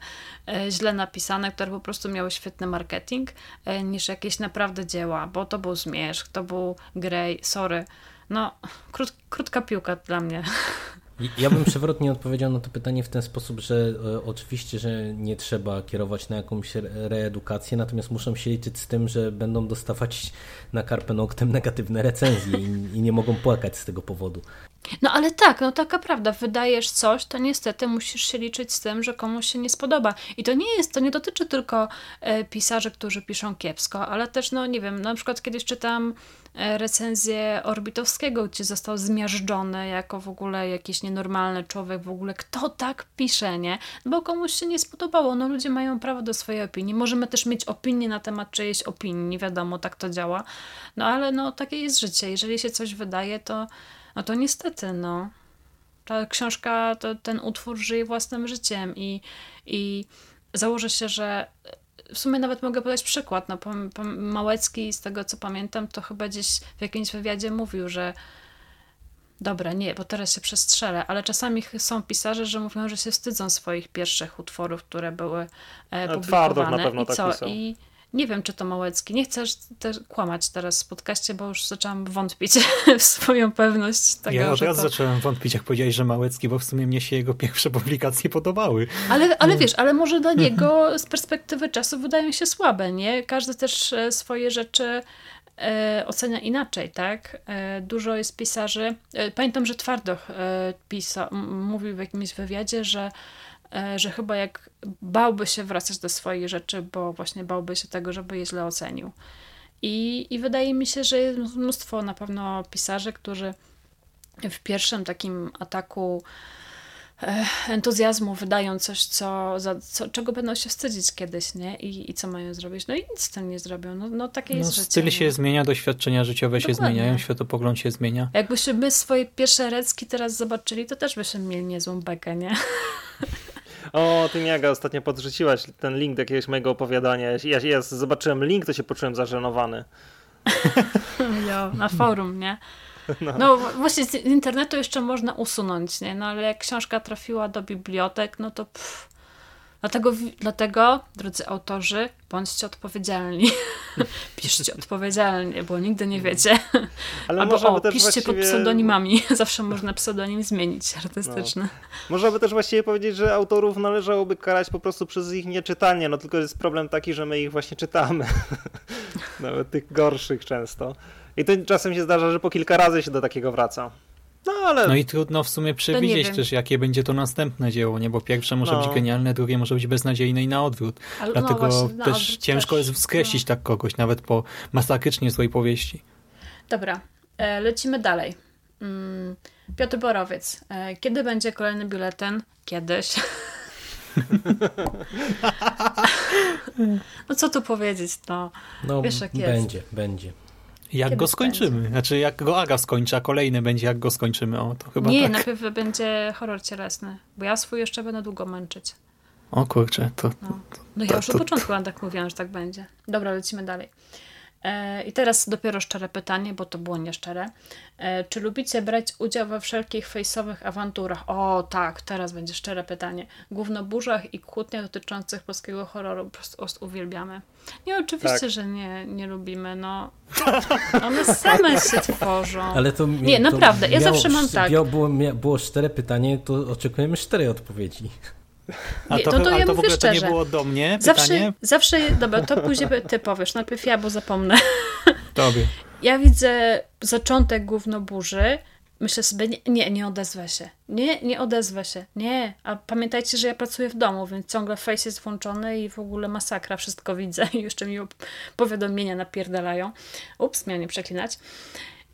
e, źle napisane, które po prostu miały świetny marketing, e, niż jakieś naprawdę dzieła, bo to był Zmierzch, to był Grey, sorry. No, krót, krótka piłka dla mnie. <laughs> Ja bym przewrotnie odpowiedział na to pytanie w ten sposób, że e, oczywiście, że nie trzeba kierować na jakąś reedukację, natomiast muszą się liczyć z tym, że będą dostawać na Carpe Noctem negatywne recenzje i, i nie mogą płakać z tego powodu. No ale tak, no taka prawda, wydajesz coś, to niestety musisz się liczyć z tym, że komuś się nie spodoba. I to nie jest, to nie dotyczy tylko e, pisarzy, którzy piszą kiepsko, ale też, no nie wiem, na przykład kiedyś czytam e, recenzję Orbitowskiego, gdzie został zmiażdżony jako w ogóle jakiś nienormalny człowiek, w ogóle kto tak pisze, nie? Bo komuś się nie spodobało, no ludzie mają prawo do swojej opinii. Możemy też mieć opinię na temat czyjejś opinii, wiadomo, tak to działa. No ale no takie jest życie. Jeżeli się coś wydaje, to no to niestety, no. Ta książka, to, ten utwór żyje własnym życiem i, i założę się, że w sumie nawet mogę podać przykład. No, Małecki, z tego co pamiętam, to chyba gdzieś w jakimś wywiadzie mówił, że Dobra, nie, bo teraz się przestrzelę, ale czasami są pisarze, że mówią, że się wstydzą swoich pierwszych utworów, które były e, publikowane. na pewno I tak co? Pisał. I nie wiem, czy to Małecki. Nie też kłamać teraz w podcaście, bo już zaczęłam wątpić <laughs> w swoją pewność tego, Ja od razu to... zacząłem wątpić, jak powiedziałeś, że Małecki, bo w sumie mnie się jego pierwsze <laughs> publikacje podobały. Ale, ale wiesz, ale może dla niego z perspektywy czasu wydają się słabe, nie? Każdy też e, swoje rzeczy e, ocenia inaczej, tak? E, dużo jest pisarzy. E, pamiętam, że Twardoch e, pisał, mówił w jakimś wywiadzie, że że chyba jak bałby się wracać do swoich rzeczy, bo właśnie bałby się tego, żeby je źle ocenił. I, I wydaje mi się, że jest mnóstwo na pewno pisarzy, którzy w pierwszym takim ataku e, entuzjazmu wydają coś, co, za, co, czego będą się wstydzić kiedyś, nie? I, I co mają zrobić? No i nic z tym nie zrobią. No, no takie no, jest życie. Styl się zmienia, doświadczenia życiowe Dokładnie. się zmieniają, światopogląd się zmienia. Jakbyśmy my swoje pierwsze recki teraz zobaczyli, to też byśmy mieli niezłą bekę, nie? <laughs> O, ty Miaga ostatnio podrzuciłaś ten link do jakiegoś mojego opowiadania. Ja, ja zobaczyłem link, to się poczułem zażenowany. <laughs> jo, na forum, nie? No. no. właśnie z internetu jeszcze można usunąć, nie? No ale jak książka trafiła do bibliotek, no to pff, Dlatego, dlatego, drodzy autorzy, bądźcie odpowiedzialni. <laughs> Piszcie odpowiedzialnie, bo nigdy nie wiecie. Ale Albo o, piszcie właściwie... pod pseudonimami. <laughs> Zawsze można pseudonim zmienić artystyczny. No. Można by też właściwie powiedzieć, że autorów należałoby karać po prostu przez ich nieczytanie. No tylko jest problem taki, że my ich właśnie czytamy. <laughs> Nawet tych gorszych często. I to czasem się zdarza, że po kilka razy się do takiego wraca. No, ale... no i trudno w sumie przewidzieć też, jakie będzie to następne dzieło, nie? Bo pierwsze może no. być genialne, drugie może być beznadziejne i na odwrót. Ale, no Dlatego no właśnie, też ciężko też, jest skreślić no. tak kogoś, nawet po masakrycznie złej powieści. Dobra, e, lecimy dalej. Mm, Piotr Borowiec. E, kiedy będzie kolejny biuletyn? Kiedyś. <laughs> no co tu powiedzieć, no. no Wiesz jak jest. Będzie, będzie. Jak Kiedy go skończymy? Będzie? Znaczy, jak go Aga skończy, a kolejny będzie, jak go skończymy. O, to chyba Nie, tak. najpierw będzie horror cielesny, bo ja swój jeszcze będę długo męczyć. O kurczę, to... No, no ja już od początku to... tak mówiłam, że tak będzie. Dobra, lecimy dalej. E, I teraz dopiero szczere pytanie, bo to było nieszczere. E, czy lubicie brać udział we wszelkich fejsowych awanturach? O tak, teraz będzie szczere pytanie. Głównoburzach i kłótniach dotyczących polskiego horroru po prostu uwielbiamy. Nie, oczywiście, tak. że nie, nie lubimy. No, one same się tworzą. Ale to, nie, to naprawdę, ja miało, zawsze mam tak. Było, było szczere pytanie, to oczekujemy szczerej odpowiedzi. A to, to, to, ja to w ogóle szczerze. to nie było do mnie zawsze, Zawsze, dobra, to później <laughs> ty powiesz, najpierw ja, bo zapomnę. <laughs> Tobie. Ja widzę zaczątek gównoburzy, myślę sobie, nie, nie, nie odezwę się. Nie, nie odezwę się. Nie. A pamiętajcie, że ja pracuję w domu, więc ciągle face jest włączony i w ogóle masakra, wszystko widzę i <laughs> jeszcze mi powiadomienia napierdalają. Ups, miałem nie przeklinać.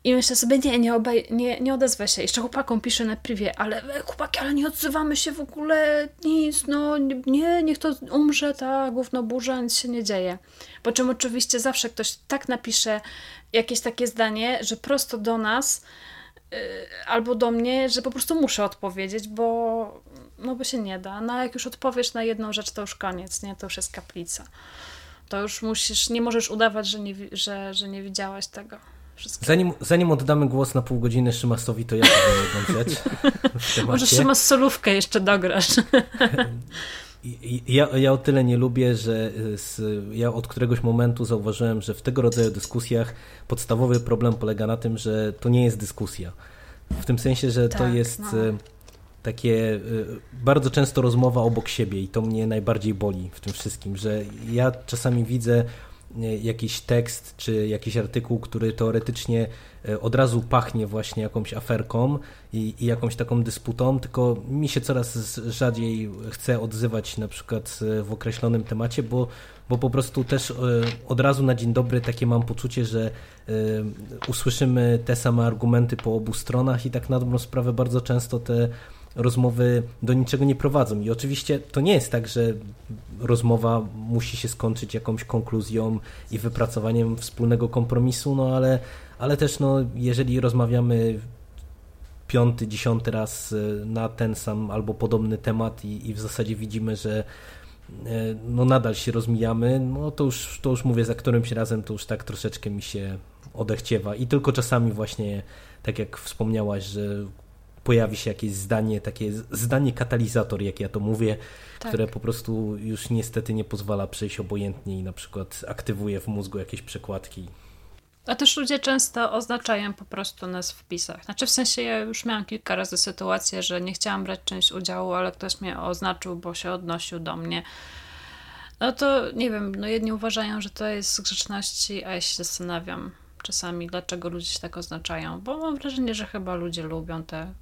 I myślę sobie, nie, nie, obej nie, nie odezwę się. Jeszcze chłopakom piszę na privie, ale e, chłopaki, ale nie odzywamy się w ogóle, nic, no nie, niech to umrze ta gównoburza, nic się nie dzieje. Po czym oczywiście zawsze ktoś tak napisze jakieś takie zdanie, że prosto do nas yy, albo do mnie, że po prostu muszę odpowiedzieć, bo no bo się nie da. No jak już odpowiesz na jedną rzecz, to już koniec, nie? To już jest kaplica. To już musisz, nie możesz udawać, że nie, że, że nie widziałaś tego. Zanim, zanim oddamy głos na pół godziny Szymasowi, to ja powiem jedną <laughs> rzecz. Może Szymas solówkę jeszcze dograsz. <laughs> Ja, ja o tyle nie lubię, że z, ja od któregoś momentu zauważyłem, że w tego rodzaju dyskusjach podstawowy problem polega na tym, że to nie jest dyskusja. W tym sensie, że tak, to jest no. E, takie e, bardzo często rozmowa obok siebie i to mnie najbardziej boli w tym wszystkim, że ja czasami widzę jakiś tekst czy jakiś artykuł, który teoretycznie e, od razu pachnie właśnie jakąś aferką i, i, jakąś taką dysputą, tylko mi się coraz rzadziej chce odzywać na przykład e, w określonym temacie, bo, bo po prostu też e, od razu na dzień dobry takie mam poczucie, że usłyszymy te same argumenty po obu stronach i tak na dobrą sprawę bardzo często te rozmowy do niczego nie prowadzą. I oczywiście to nie jest tak, że rozmowa musi się skończyć jakąś konkluzją i wypracowaniem wspólnego kompromisu, no ale, ale też no, jeżeli rozmawiamy piąty, dziesiąty raz e, na ten sam albo podobny temat i, i w zasadzie widzimy, że e, no nadal się rozmijamy, no to już, to już mówię, za którymś razem to już tak troszeczkę mi się odechciewa i tylko czasami właśnie, tak jak wspomniałaś, że pojawi się jakieś zdanie, takie zdanie katalizator, jak ja to mówię, tak. które po prostu już niestety nie pozwala przejść obojętnie i na przykład aktywuje w mózgu jakieś przekładki. A też ludzie często oznaczają po prostu nas w wpisach. Znaczy w sensie ja już miałam kilka razy sytuację, że nie chciałam brać część udziału, ale ktoś mnie oznaczył, bo się odnosił do mnie. No to nie wiem, no jedni uważają, że to jest z grzeczności, a ja się zastanawiam czasami, dlaczego ludzie się tak oznaczają, bo mam wrażenie, że chyba ludzie lubią te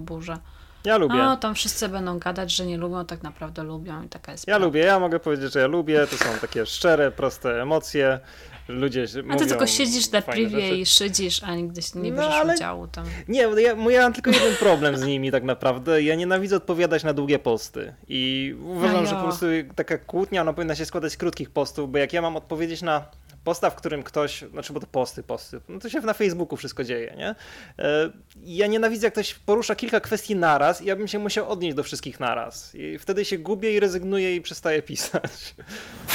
burza. Ja lubię. A, tam wszyscy będą gadać, że nie lubią, tak naprawdę lubią i taka jest Ja prawda. lubię, ja mogę powiedzieć, że ja lubię, to są takie szczere, proste emocje. Ludzie A mówią, ty tylko siedzisz na privie i szydzisz, a nigdy nie no, bierzesz ale... udziału tam. Nie, ja, ja mam tylko jeden problem z nimi tak naprawdę. Ja nienawidzę odpowiadać na długie posty. I uważam, że po prostu taka kłótnia, ona powinna się składać z krótkich postów, bo jak ja mam odpowiedzieć na posta, w którym ktoś, znaczy bo to posty, posty, no to się na Facebooku wszystko dzieje, nie? E, ja nienawidzę, jak ktoś porusza kilka kwestii naraz i ja bym się musiał odnieść do wszystkich naraz. I wtedy się gubię i rezygnuję i przestaję pisać.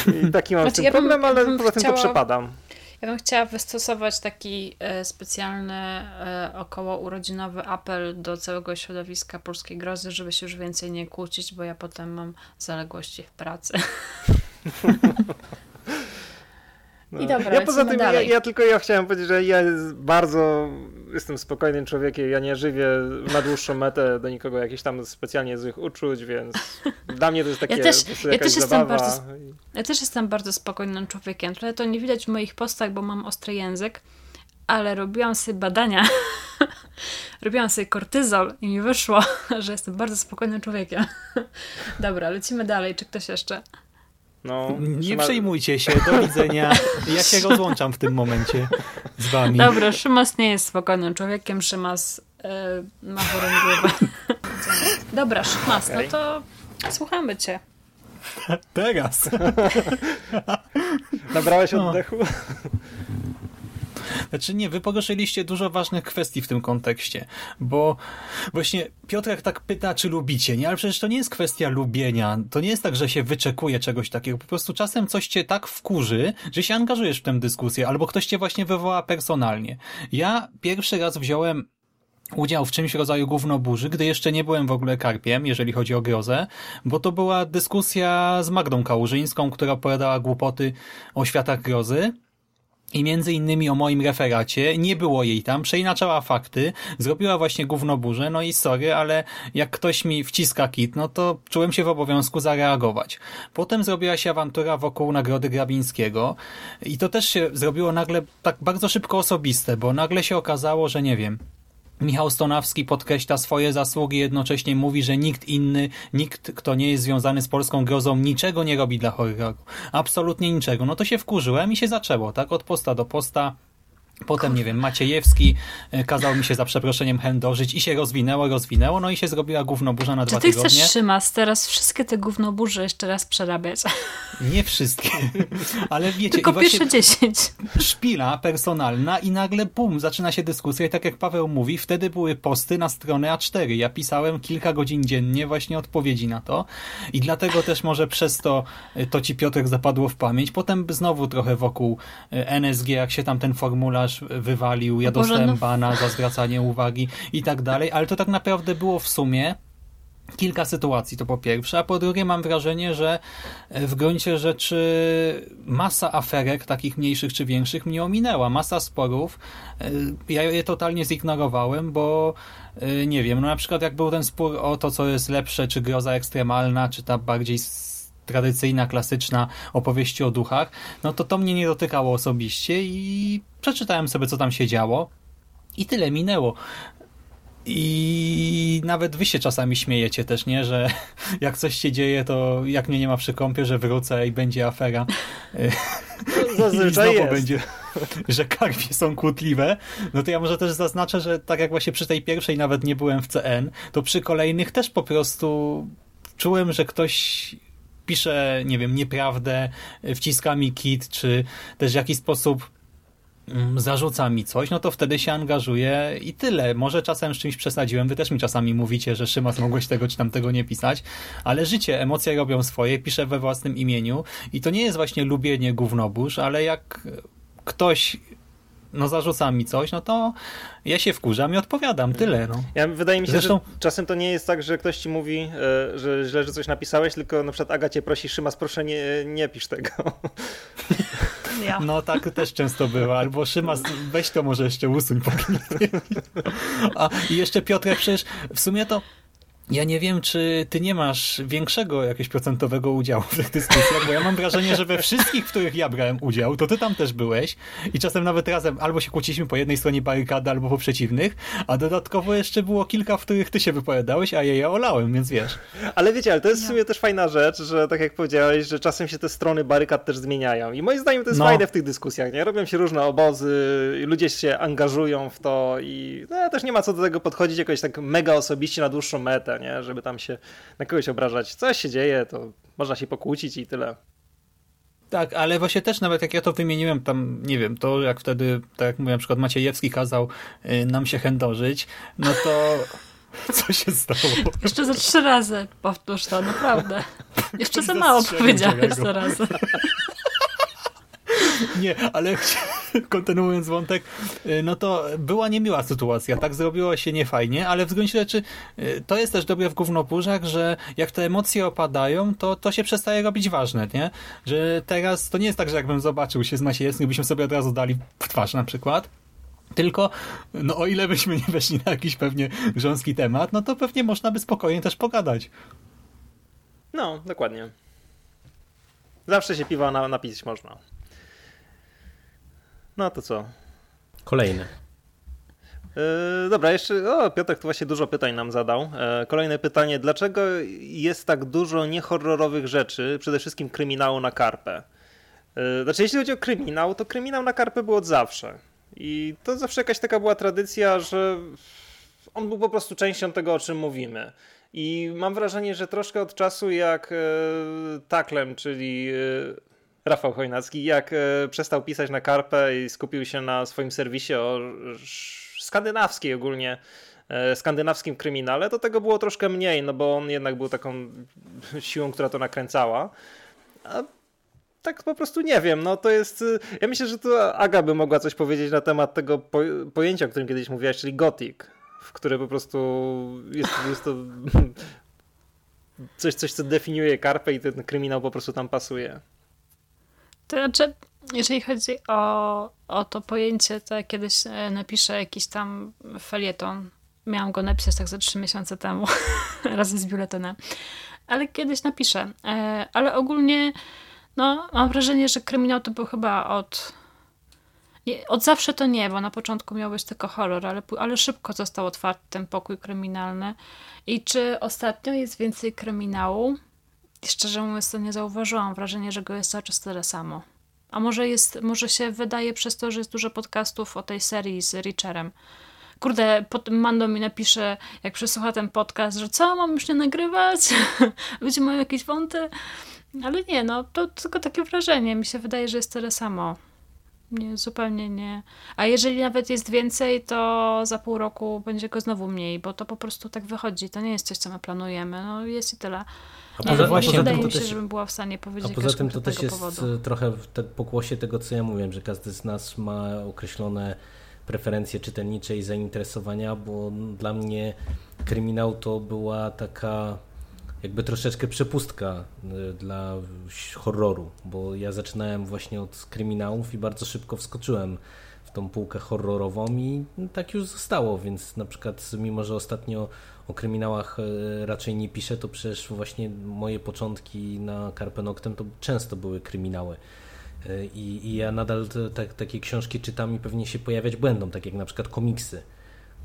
I <laughs> taki mam znaczy, ja problem, ale poza tym chciała... to przepadam. Ja bym chciała wystosować taki e, specjalny e, około urodzinowy apel do całego środowiska polskiej grozy, żeby się już więcej nie kłócić, bo ja potem mam zaległości w pracy. <laughs> <laughs> No. I dobra, ja poza tym, ja, ja, tylko ja chciałem powiedzieć, że ja bardzo jestem spokojnym człowiekiem, ja nie żywię na dłuższą metę do nikogo jakichś tam specjalnie złych uczuć, więc dla mnie to jest takie ja też, ja też jestem bardzo, Ja też jestem bardzo spokojnym człowiekiem, trochę to nie widać w moich postach, bo mam ostry język, ale robiłam sobie badania, <laughs> robiłam sobie kortyzol i mi wyszło, <laughs> że jestem bardzo spokojnym człowiekiem. <laughs> Dobra, lecimy dalej, czy ktoś jeszcze? No, nie przejmujcie się, do widzenia. <laughs> Ja się rozłączam w tym momencie z wami. Dobra, Szymas nie jest spokojnym człowiekiem, Szymas yy, ma chorągłowę. <laughs> Dobra, Szymas, okay. no to słuchamy cię. Teraz. Nabrałeś oddechu? Znaczy nie, wy poruszyliście dużo ważnych kwestii w tym kontekście, bo właśnie Piotrek tak pyta, czy lubicie, nie? Ale przecież to nie jest kwestia lubienia. To nie jest tak, że się wyczekuje czegoś takiego. Po prostu czasem coś cię tak wkurzy, że się angażujesz w tę dyskusję, albo ktoś cię właśnie wywoła personalnie. Ja pierwszy raz wziąłem udział w czymś rodzaju gównoburzy, gdy jeszcze nie byłem w ogóle karpiem, jeżeli chodzi o grozę, bo to była dyskusja z Magdą Kałużyńską, która opowiadała głupoty o światach grozy i między innymi o moim referacie, nie było jej tam, przeinaczała fakty, zrobiła właśnie gównoburzę, no i sorry, ale jak ktoś mi wciska kit, no to czułem się w obowiązku zareagować. Potem zrobiła się awantura wokół Nagrody Grabińskiego i to też się zrobiło nagle tak bardzo szybko osobiste, bo nagle się okazało, że nie wiem, Michał Stonawski podkreśla swoje zasługi, jednocześnie mówi, że nikt inny, nikt, kto nie jest związany z polską grozą, niczego nie robi dla horroru. Absolutnie niczego. No to się wkurzyłem i się zaczęło, tak? Od posta do posta Potem, nie wiem, Maciejewski e, kazał mi się za przeproszeniem chędożyć i się rozwinęło, rozwinęło, no i się zrobiła gównoburza na Czy dwa tygodnie. Czy ty chcesz, Szymas, teraz wszystkie te gównoburze jeszcze raz przerabiać? <laughs> Nie wszystkie, <laughs> ale wiecie... Tylko pierwsze dziesięć. Szpila personalna i nagle bum, zaczyna się dyskusja i tak jak Paweł mówi, wtedy były posty na stronę A4. Ja pisałem kilka godzin dziennie właśnie odpowiedzi na to i dlatego też może przez to e, to ci Piotrek zapadło w pamięć. Potem znowu trochę wokół e, NSG, jak się tam ten formularz wywalił, ja dostałem no... bana za zwracanie uwagi i tak dalej, ale to tak naprawdę było w sumie kilka sytuacji, to po pierwsze, a po drugie mam wrażenie, że w gruncie rzeczy masa aferek, takich mniejszych czy większych, mnie ominęła. Masa sporów. Ja je totalnie zignorowałem, bo nie wiem, no na przykład jak był ten spór o to, co jest lepsze, czy groza ekstremalna, czy ta bardziej tradycyjna, klasyczna opowieści o duchach, no to to mnie nie dotykało osobiście i przeczytałem sobie, co tam się działo i tyle minęło. I nawet wy się czasami śmiejecie też, nie? Że <laughs> jak coś się dzieje, to jak mnie nie ma przy kąpie, że wrócę i będzie afera. <laughs> Zazwyczaj I jest. będzie, <laughs> że karpie są kłótliwe. No to ja może też zaznaczę, że tak jak właśnie przy tej pierwszej nawet nie byłem w CN, to przy kolejnych też po prostu czułem, że ktoś pisze, nie wiem, nieprawdę, wciska mi kit, czy też w jakiś sposób mm, zarzuca mi coś, no to wtedy się angażuję i tyle. Może czasem z czymś przesadziłem, wy też mi czasami mówicie, że Szymas mogłeś tego czy tamtego nie pisać, ale życie, emocje robią swoje, piszę we własnym imieniu i to nie jest właśnie lubienie gównobórz, ale jak ktoś no zarzuca mi coś, no to ja się wkurzam i odpowiadam, tyle. No. Ja, wydaje mi się, Zresztą... że czasem to nie jest tak, że ktoś ci mówi, e, że źle, że coś napisałeś, tylko na przykład Aga cię prosi, Szymas, proszę nie, nie pisz tego. Ja. No tak też często bywa, albo Szymas, weź to może jeszcze usuń. A i jeszcze Piotrek, przecież w sumie to ja nie wiem, czy ty nie masz większego jakiegoś procentowego udziału w tych dyskusjach, bo ja mam wrażenie, że we wszystkich, w których ja brałem udział, to ty tam też byłeś i czasem nawet razem albo się kłóciliśmy po jednej stronie barykady, albo po przeciwnych, a dodatkowo jeszcze było kilka, w których ty się wypowiadałeś, a ja je olałem, więc wiesz. Ale wiecie, ale to jest w sumie też fajna rzecz, że tak jak powiedziałeś, że czasem się te strony barykad też zmieniają i moim zdaniem to jest no. fajne w tych dyskusjach, nie? Robią się różne obozy, ludzie się angażują w to i no, też nie ma co do tego podchodzić jakoś tak mega osobiście na dłuższą metę, nie? Żeby tam się na kogoś obrażać. Coś się dzieje, to można się pokłócić i tyle. Tak, ale właśnie też nawet jak ja to wymieniłem, tam nie wiem, to jak wtedy, tak jak mówię, na przykład Maciejewski kazał y, nam się chędożyć, no to <laughs> co się stało? Jeszcze za trzy razy powtórz to, naprawdę. <laughs> Jeszcze za mało powiedziałeś za razy. <laughs> Nie, ale <laughs> kontynuując wątek, y, no to była niemiła sytuacja, tak zrobiło się niefajnie, ale w gruncie rzeczy y, to jest też dobre w gównoburzach, że jak te emocje opadają, to to się przestaje robić ważne, nie? Że teraz to nie jest tak, że jakbym zobaczył się z Maciejewskim, byśmy sobie od razu dali w twarz na przykład, tylko, no o ile byśmy nie weszli na jakiś pewnie grząski temat, no to pewnie można by spokojnie też pogadać. No, dokładnie. Zawsze się piwa na, napić można. No to co? Kolejne. Yy, dobra, jeszcze. O, Piotrek tu właśnie dużo pytań nam zadał. Yy, kolejne pytanie. Dlaczego jest tak dużo niehorrorowych rzeczy, przede wszystkim kryminału na karpę? Yy, znaczy, jeśli chodzi o kryminał, to kryminał na karpę był od zawsze. I to zawsze jakaś taka była tradycja, że on był po prostu częścią tego, o czym mówimy. I mam wrażenie, że troszkę od czasu jak Taklem, czyli Rafał Chojnacki, jak e, przestał pisać na Karpę i skupił się na swoim serwisie o skandynawskiej ogólnie e, skandynawskim kryminale, to tego było troszkę mniej, no bo on jednak był taką <laughs> siłą, która to nakręcała. A tak po prostu nie wiem, no to jest, ja myślę, że tu Aga by mogła coś powiedzieć na temat tego pojęcia, o którym kiedyś mówiłaś, czyli gothic, w które po prostu jest, jest to <laughs> coś, coś, co definiuje karpę i ten kryminał po prostu tam pasuje. To znaczy, jeżeli chodzi o, o to pojęcie, to ja kiedyś e, napiszę jakiś tam felieton. Miałam go napisać tak za trzy miesiące temu, <laughs> razem z biuletynem. Ale kiedyś napiszę. E, ale ogólnie, no, mam wrażenie, że kryminał to był chyba od. Od zawsze to nie, bo na początku miał być tylko horror, ale, ale szybko został otwarty ten pokój kryminalny. I czy ostatnio jest więcej kryminału? Szczerze mówiąc, to nie zauważyłam. Wrażenie, że go jest cały czas tyle samo. A może jest, może się wydaje przez to, że jest dużo podcastów o tej serii z Richerem. Kurde, Mando mi napisze, jak przesłucha ten podcast, że co, mam już nie nagrywać? <laughs> Ludzie mają jakieś wąty? Ale nie, no, to tylko takie wrażenie. Mi się wydaje, że jest tyle samo. Nie, zupełnie nie. A jeżeli nawet jest więcej, to za pół roku będzie go znowu mniej, bo to po prostu tak wychodzi. To nie jest coś, co my planujemy. No jest i tyle. A poza, nie, właśnie, wydaje mi się, żebym była w stanie powiedzieć A poza tym to też jest powodu. trochę w te, pokłosie tego, co ja mówiłem, że każdy z nas ma określone preferencje czytelnicze i zainteresowania, bo dla mnie kryminał to była taka jakby troszeczkę przepustka y, dla horroru, bo ja zaczynałem właśnie od kryminałów i bardzo szybko wskoczyłem w tą półkę horrorową i tak już zostało, więc na przykład mimo, że ostatnio o kryminałach y, raczej nie piszę, to przecież właśnie moje początki na Carpe Noctem to często były kryminały. Y, I, i ja nadal te, te, takie książki czytam i pewnie się pojawiać będą, tak jak na przykład komiksy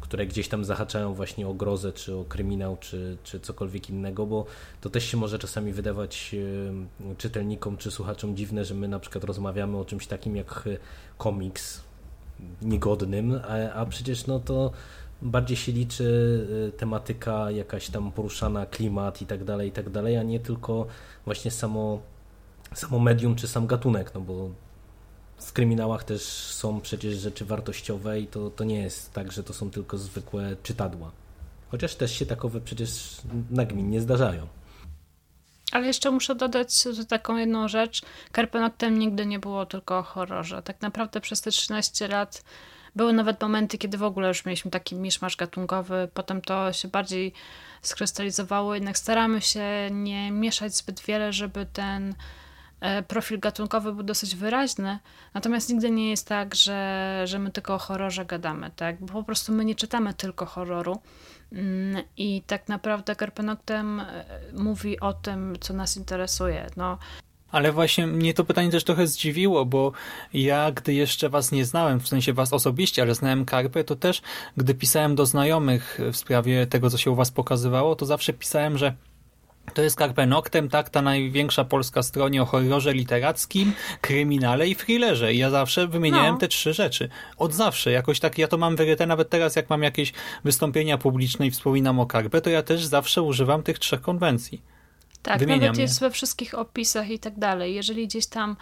które gdzieś tam zahaczają właśnie o grozę, czy o kryminał, czy, czy cokolwiek innego, bo to też się może czasami wydawać czytelnikom czy słuchaczom dziwne, że my na przykład rozmawiamy o czymś takim jak e, komiks niegodnym, a, a przecież no to bardziej się liczy e, tematyka jakaś tam poruszana, klimat i tak dalej, i tak dalej, a nie tylko właśnie samo, samo medium czy sam gatunek, no bo w kryminałach też są przecież rzeczy wartościowe i to, to nie jest tak, że to są tylko zwykłe czytadła. Chociaż też się takowe przecież nagminnie zdarzają. Ale jeszcze muszę dodać taką jedną rzecz. Carpe Noctem nigdy nie było tylko o horrorze. Tak naprawdę przez te 13 lat były nawet momenty, kiedy w ogóle już mieliśmy taki miszmasz gatunkowy. Potem to się bardziej skrystalizowało. Jednak staramy się nie mieszać zbyt wiele, żeby ten profil gatunkowy był dosyć wyraźny, natomiast nigdy nie jest tak, że, że my tylko o horrorze gadamy, tak? Bo po prostu my nie czytamy tylko horroru mm, i tak naprawdę Carpenoctem e, mówi o tym, co nas interesuje. No, ale właśnie mnie to pytanie też trochę zdziwiło, bo ja, gdy jeszcze was nie znałem, w sensie was osobiście, ale znałem Karpę, to też, gdy pisałem do znajomych w sprawie tego, co się u was pokazywało, to zawsze pisałem, że to jest Carpe Noctem, tak, ta największa polska stronie o horrorze literackim, kryminale i thrillerze. I ja zawsze wymieniałem no. te trzy rzeczy. Od zawsze. Jakoś tak ja to mam wyryte, nawet teraz jak mam jakieś wystąpienia publiczne i wspominam o Carpe, to ja też zawsze używam tych trzech konwencji. Tak, Wymieniam nawet jest je. we wszystkich opisach i tak dalej. Jeżeli gdzieś tam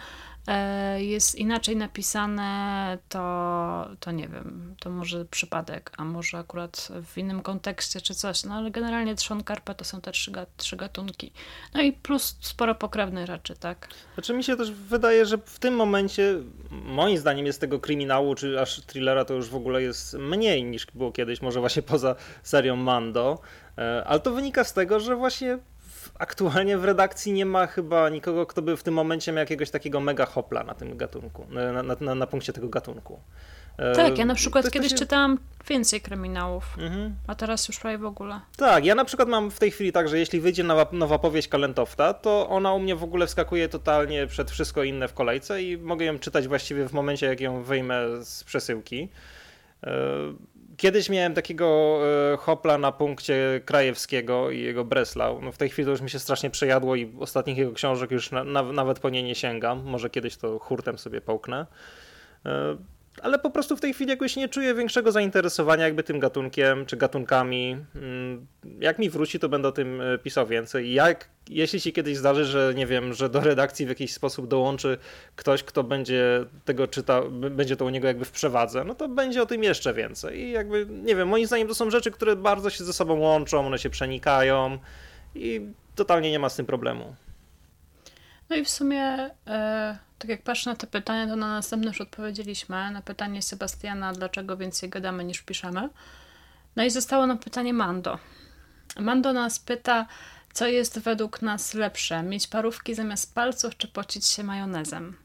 E, jest inaczej napisane, to, to nie wiem, to może przypadek, a może akurat w innym kontekście czy coś, no ale generalnie trzon karpa to są te trzy, trzy gatunki. No i plus sporo pokrewnych rzeczy, tak? Znaczy mi się też wydaje, że w tym momencie moim zdaniem jest tego kryminału, czy aż thrillera to już w ogóle jest mniej niż było kiedyś, może właśnie poza serią Mando, e, ale to wynika z tego, że właśnie aktualnie w redakcji nie ma chyba nikogo, kto by w tym momencie miał jakiegoś takiego mega hopla na tym gatunku, na, na, na, na punkcie tego gatunku. E, tak, ja na przykład kiedyś się... czytałam więcej kryminałów, mhm. a teraz już prawie w ogóle. Tak, ja na przykład mam w tej chwili tak, że jeśli wyjdzie nowa, nowa powieść Kalentofta, to ona u mnie w ogóle wskakuje totalnie przed wszystko inne w kolejce i mogę ją czytać właściwie w momencie, jak ją wyjmę z przesyłki. E, Kiedyś miałem takiego e, hopla na punkcie Krajewskiego i jego Breslau. No w tej chwili to już mi się strasznie przejadło i ostatnich jego książek już na, na, nawet po nie nie sięgam. Może kiedyś to hurtem sobie połknę. E, ale po prostu w tej chwili jakoś nie czuję większego zainteresowania jakby tym gatunkiem czy gatunkami. Mm, jak mi wróci, to będę o tym e, pisał więcej. Jak, jeśli się kiedyś zdarzy, że nie wiem, że do redakcji w jakiś sposób dołączy ktoś, kto będzie tego czytał, będzie to u niego jakby w przewadze, no to będzie o tym jeszcze więcej. I jakby, nie wiem, moim zdaniem to są rzeczy, które bardzo się ze sobą łączą, one się przenikają i totalnie nie ma z tym problemu. No i w sumie... Y tak jak patrzę na te pytania, to na następne już odpowiedzieliśmy. Na pytanie Sebastiana, dlaczego więcej gadamy niż piszemy. No i zostało nam pytanie Mando. Mando nas pyta, co jest według nas lepsze? Mieć parówki zamiast palców, czy pocić się majonezem?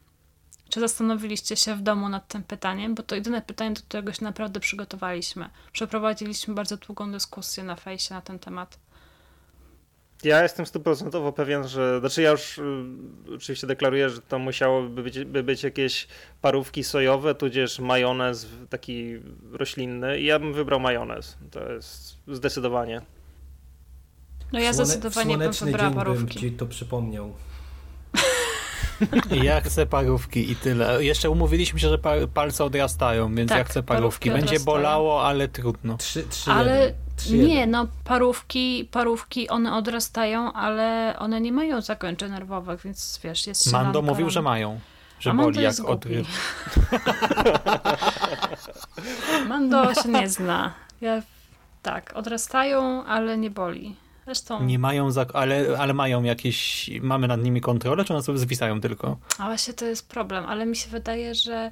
Czy zastanowiliście się w domu nad tym pytaniem? Bo to jedyne pytanie, do którego się naprawdę przygotowaliśmy. Przeprowadziliśmy bardzo długą dyskusję na fejsie na ten temat. Ja jestem stuprocentowo pewien, że. Znaczy, ja już y, oczywiście deklaruję, że to musiałoby być, by być jakieś parówki sojowe, tudzież majonez taki roślinny. I ja bym wybrał majonez. To jest zdecydowanie. No ja zdecydowanie bym wybrała parówki. Bym ci to przypomniał. <laughs> Ja chcę parówki i tyle. Jeszcze umówiliśmy się, że palce odrastają, więc tak, ja chcę parówki. Będzie odrastają. bolało, ale trudno. Trzy, trzy ale nie, no parówki, parówki one odrastają, ale one nie mają zakończeń nerwowych, więc wiesz, jest śniadanka. Mando mówił, że mają. Że Mando boli jak od <laughs> Mando się nie zna. Ja, tak, odrastają, ale nie boli. Zresztą... Nie mają, ale, ale mają jakieś, mamy nad nimi kontrolę, czy one sobie zwisają tylko? A właśnie to jest problem, ale mi się wydaje, że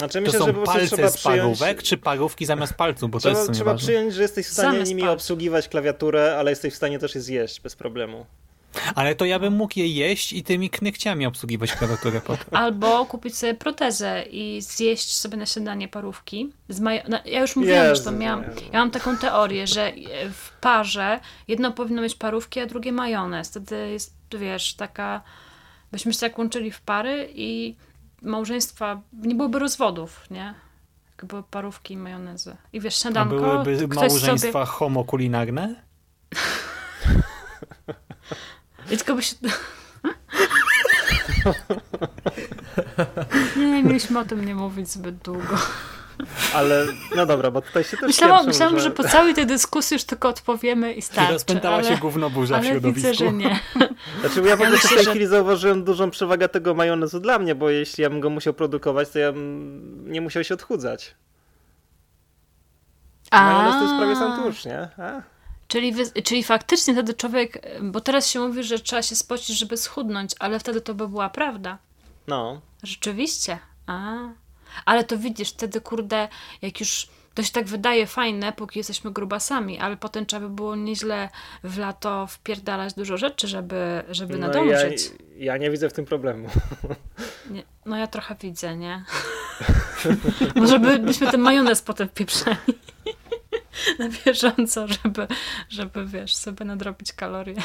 znaczy, myślę, to są że palce trzeba z parówek, czy parówki zamiast palców, bo trzeba, to jest Trzeba przyjąć, że jesteś w stanie zamiast nimi obsługiwać klawiaturę, ale jesteś w stanie też je zjeść bez problemu. Ale to ja bym mógł je jeść i tymi knykciami obsługiwać klawiaturę potem. Albo kupić sobie protezę i zjeść sobie na śniadanie parówki. Majo... No, ja już mówiłam, Jezu, że to miałam, ja mam taką teorię, że w parze jedno powinno mieć parówki, a drugie majonez. Wtedy jest, wiesz, taka... Byśmy się tak łączyli w pary i małżeństwa, nie byłoby rozwodów, nie? Jak były parówki i majonezy. I wiesz, śniadanko... A byłyby małżeństwa sobie... homokulinarne? I tylko by się... <laughs> nie, mieliśmy o tym nie mówić zbyt długo. Ale no dobra, bo tutaj się też Myślałam, myślałam że... że po całej tej dyskusji już tylko odpowiemy i starczy. I rozpętała ale... się gówno burza ale w środowisku. widzę, że nie. <laughs> Znaczy ja po prostu w tej że... chwili zauważyłem dużą przewagę tego majonezu dla mnie, bo jeśli ja bym go musiał produkować, to ja bym nie musiał się odchudzać. A... Majonez to jest prawie sam tłuszcz, nie? A? Czyli, wy, czyli faktycznie wtedy człowiek, bo teraz się mówi, że trzeba się spocić, żeby schudnąć, ale wtedy to by była prawda. No. Rzeczywiście. A. Ale to widzisz, wtedy kurde, jak już to się tak wydaje fajne, póki jesteśmy grubasami, ale potem trzeba by było nieźle w lato wpierdalać dużo rzeczy, żeby, żeby no nadążyć. Ja, ja nie widzę w tym problemu. <laughs> Nie, no ja trochę widzę, nie? <laughs> Może by, byśmy ten majonez potem wpieprzali <laughs> na bieżąco, żeby, żeby, wiesz, sobie nadrobić kalorie.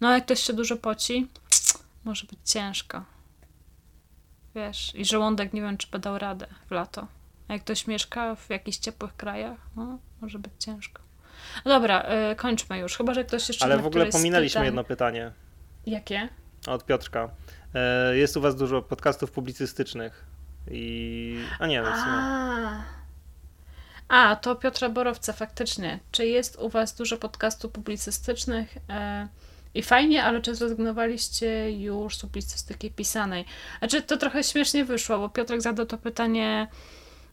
No jak ktoś się dużo poci, może być ciężko. Wiesz, i żołądek nie wiem, czy by dał radę w lato. A jak ktoś mieszka w jakichś ciepłych krajach, no, może być ciężko. No dobra, yy, kończmy już. Chyba, że ktoś jeszcze Ale w ogóle pominęliśmy pytań... jedno pytanie. Jakie? Od Piotrka. Yy, jest u was dużo podcastów publicystycznych. I. A nie, więc A. A, to Piotra Borowca, faktycznie. Czy jest u was dużo podcastów publicystycznych? Yy i fajnie, ale czy zrezygnowaliście już z publicystyki pisanej? Znaczy, to trochę śmiesznie wyszło, bo Piotrek zadał to pytanie,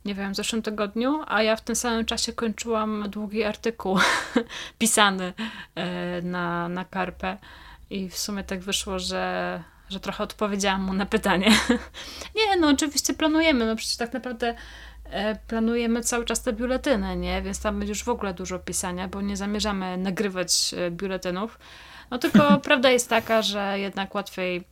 nie wiem, w zeszłym tygodniu, a ja w tym samym czasie kończyłam długi artykuł <laughs> pisany e, na, na karpę. I w sumie tak wyszło, że, że trochę odpowiedziałam mu na pytanie. <laughs> nie, no oczywiście planujemy, no przecież tak naprawdę e, planujemy cały czas te biuletyny, nie? Więc tam będzie już w ogóle dużo pisania, bo nie zamierzamy nagrywać e, biuletynów. No tylko <laughs> prawda jest taka, że jednak łatwiej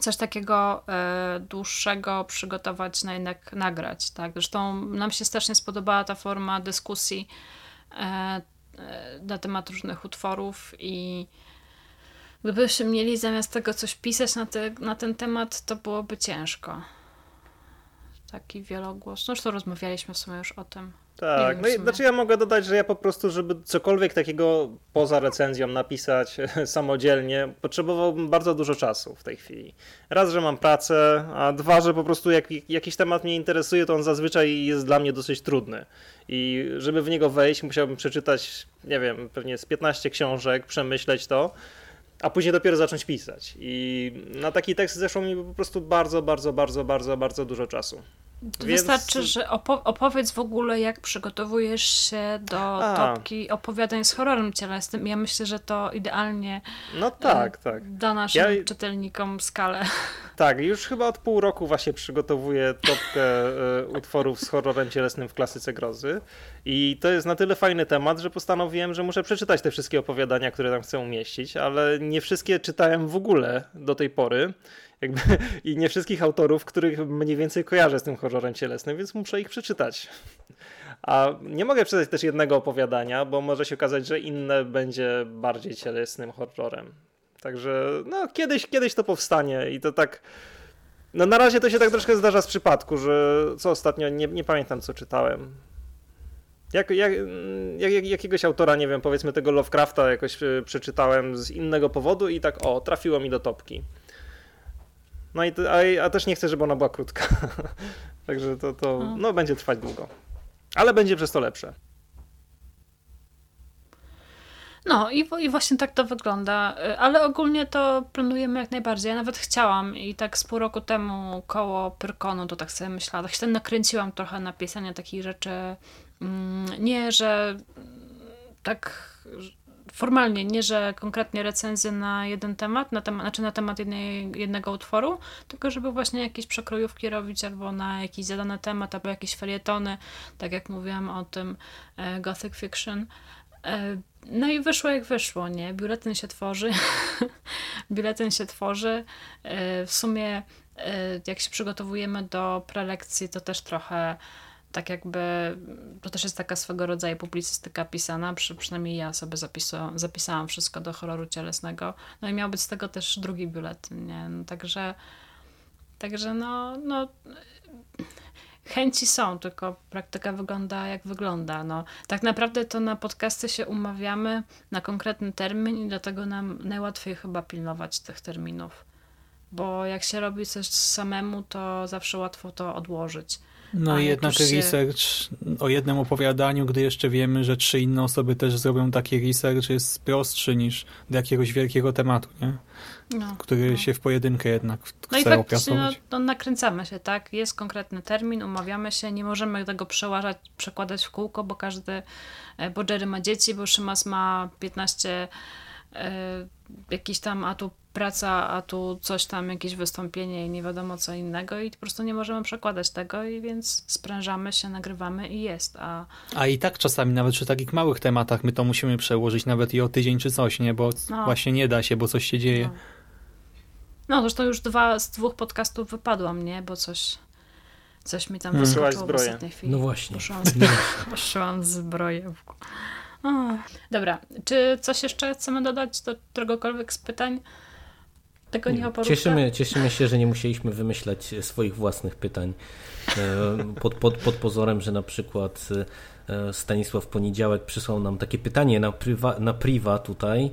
coś takiego e, dłuższego przygotować, na jednak nagrać. Tak? Zresztą nam się strasznie spodobała ta forma dyskusji e, e, na temat różnych utworów i gdybyśmy mieli zamiast tego coś pisać na, te, na ten temat, to byłoby ciężko. Taki wielogłos. No zresztą rozmawialiśmy w sumie już o tym. Tak, no i znaczy ja mogę dodać, że ja po prostu, żeby cokolwiek takiego poza recenzją napisać <laughs> samodzielnie, potrzebowałbym bardzo dużo czasu w tej chwili. Raz, że mam pracę, a dwa, że po prostu jak jakiś temat mnie interesuje, to on zazwyczaj jest dla mnie dosyć trudny. I żeby w niego wejść, musiałbym przeczytać, nie wiem, pewnie z 15 książek, przemyśleć to, a później dopiero zacząć pisać. I na taki tekst zeszło mi po prostu bardzo, bardzo, bardzo, bardzo, bardzo dużo czasu. Więc... Wystarczy, że opo opowiedz w ogóle, jak przygotowujesz się do A. topki opowiadań z horrorem cielesnym. Ja myślę, że to idealnie no tak, tak. da naszym ja... czytelnikom skalę. <laughs> Tak, już chyba od pół roku właśnie przygotowuję topkę e, utworów z horrorem cielesnym w klasyce grozy. I to jest na tyle fajny temat, że postanowiłem, że muszę przeczytać te wszystkie opowiadania, które tam chcę umieścić, ale nie wszystkie czytałem w ogóle do tej pory. Jakby, <laughs> I nie wszystkich autorów, których mniej więcej kojarzę z tym horrorem cielesnym, więc muszę ich przeczytać. A nie mogę przeczytać też jednego opowiadania, bo może się okazać, że inne będzie bardziej cielesnym horrorem. Także no, kiedyś, kiedyś to powstanie i to tak. No na razie to się tak troszkę zdarza z przypadku, że co ostatnio, nie, nie pamiętam co czytałem. Jak, jak, jak, jakiegoś autora, nie wiem, powiedzmy tego Lovecrafta jakoś e, przeczytałem z innego powodu i tak o, trafiło mi do topki. No i a, a, też nie chcę, żeby ona była krótka. <laughs> Także to, to no, będzie trwać długo. Ale będzie przez to lepsze. No i, i właśnie tak to wygląda, y, ale ogólnie to planujemy jak najbardziej. Ja nawet chciałam i tak z pół roku temu koło Pyrkonu to tak sobie myślałam, tak się nakręciłam trochę na pisanie takich rzeczy. Mm, nie, że tak formalnie, nie, że konkretnie recenzję na jeden temat, na temat, znaczy na temat jednej, jednego utworu, tylko żeby właśnie jakieś przekrojówki robić albo na jakiś zadany temat, albo jakieś felietony, tak jak mówiłam o tym e, Gothic Fiction. E, no i wyszło jak wyszło, nie? Biuletyn się tworzy. <laughs> Biuletyn się tworzy. E, w sumie jak się przygotowujemy do prelekcji, to też trochę tak jakby, to też jest taka swego rodzaju publicystyka pisana, przy, przynajmniej ja sobie zapisałam, zapisałam wszystko do horroru cielesnego, no i miał być z tego też drugi biuletyn, nie? No, także, także no, no chęci są, tylko praktyka wygląda jak wygląda. No, tak naprawdę to na podcasty się umawiamy na konkretny termin i dlatego nam najłatwiej chyba pilnować tych terminów. Bo jak się robi coś samemu, to zawsze łatwo to odłożyć. No i jednak się... research o jednym opowiadaniu, gdy jeszcze wiemy, że trzy inne osoby też zrobią taki research, jest prostszy niż do jakiegoś wielkiego tematu, nie? No, który no. się w pojedynkę jednak no chce i opracować. No, no, nakręcamy się, tak? Jest konkretny termin, umawiamy się, nie możemy tego przełażać, przekładać w kółko, bo każdy, e, bo Jerry ma dzieci, bo Szymas ma 15 e, jakiś tam, a tu praca, a tu coś tam, jakieś wystąpienie i nie wiadomo co innego i po prostu nie możemy przekładać tego i więc sprężamy się, nagrywamy i jest. A, a i tak czasami nawet przy takich małych tematach my to musimy przełożyć nawet i o tydzień czy coś, nie? Bo no. właśnie nie da się, bo coś się dzieje. No. No, zresztą już dwa z dwóch podcastów wypadłam, nie? Bo coś, coś mi tam hmm. wyskoczyło w ostatniej chwili. No właśnie. Poszłam, <laughs> zbroję. O. Dobra, czy coś jeszcze chcemy dodać do któregokolwiek z pytań? Tego nie, nie cieszymy, cieszymy się, że nie musieliśmy wymyślać swoich własnych pytań e, pod, pod, pod pozorem, że na przykład e, Stanisław Poniedziałek przysłał nam takie pytanie na, priwa, na priwa tutaj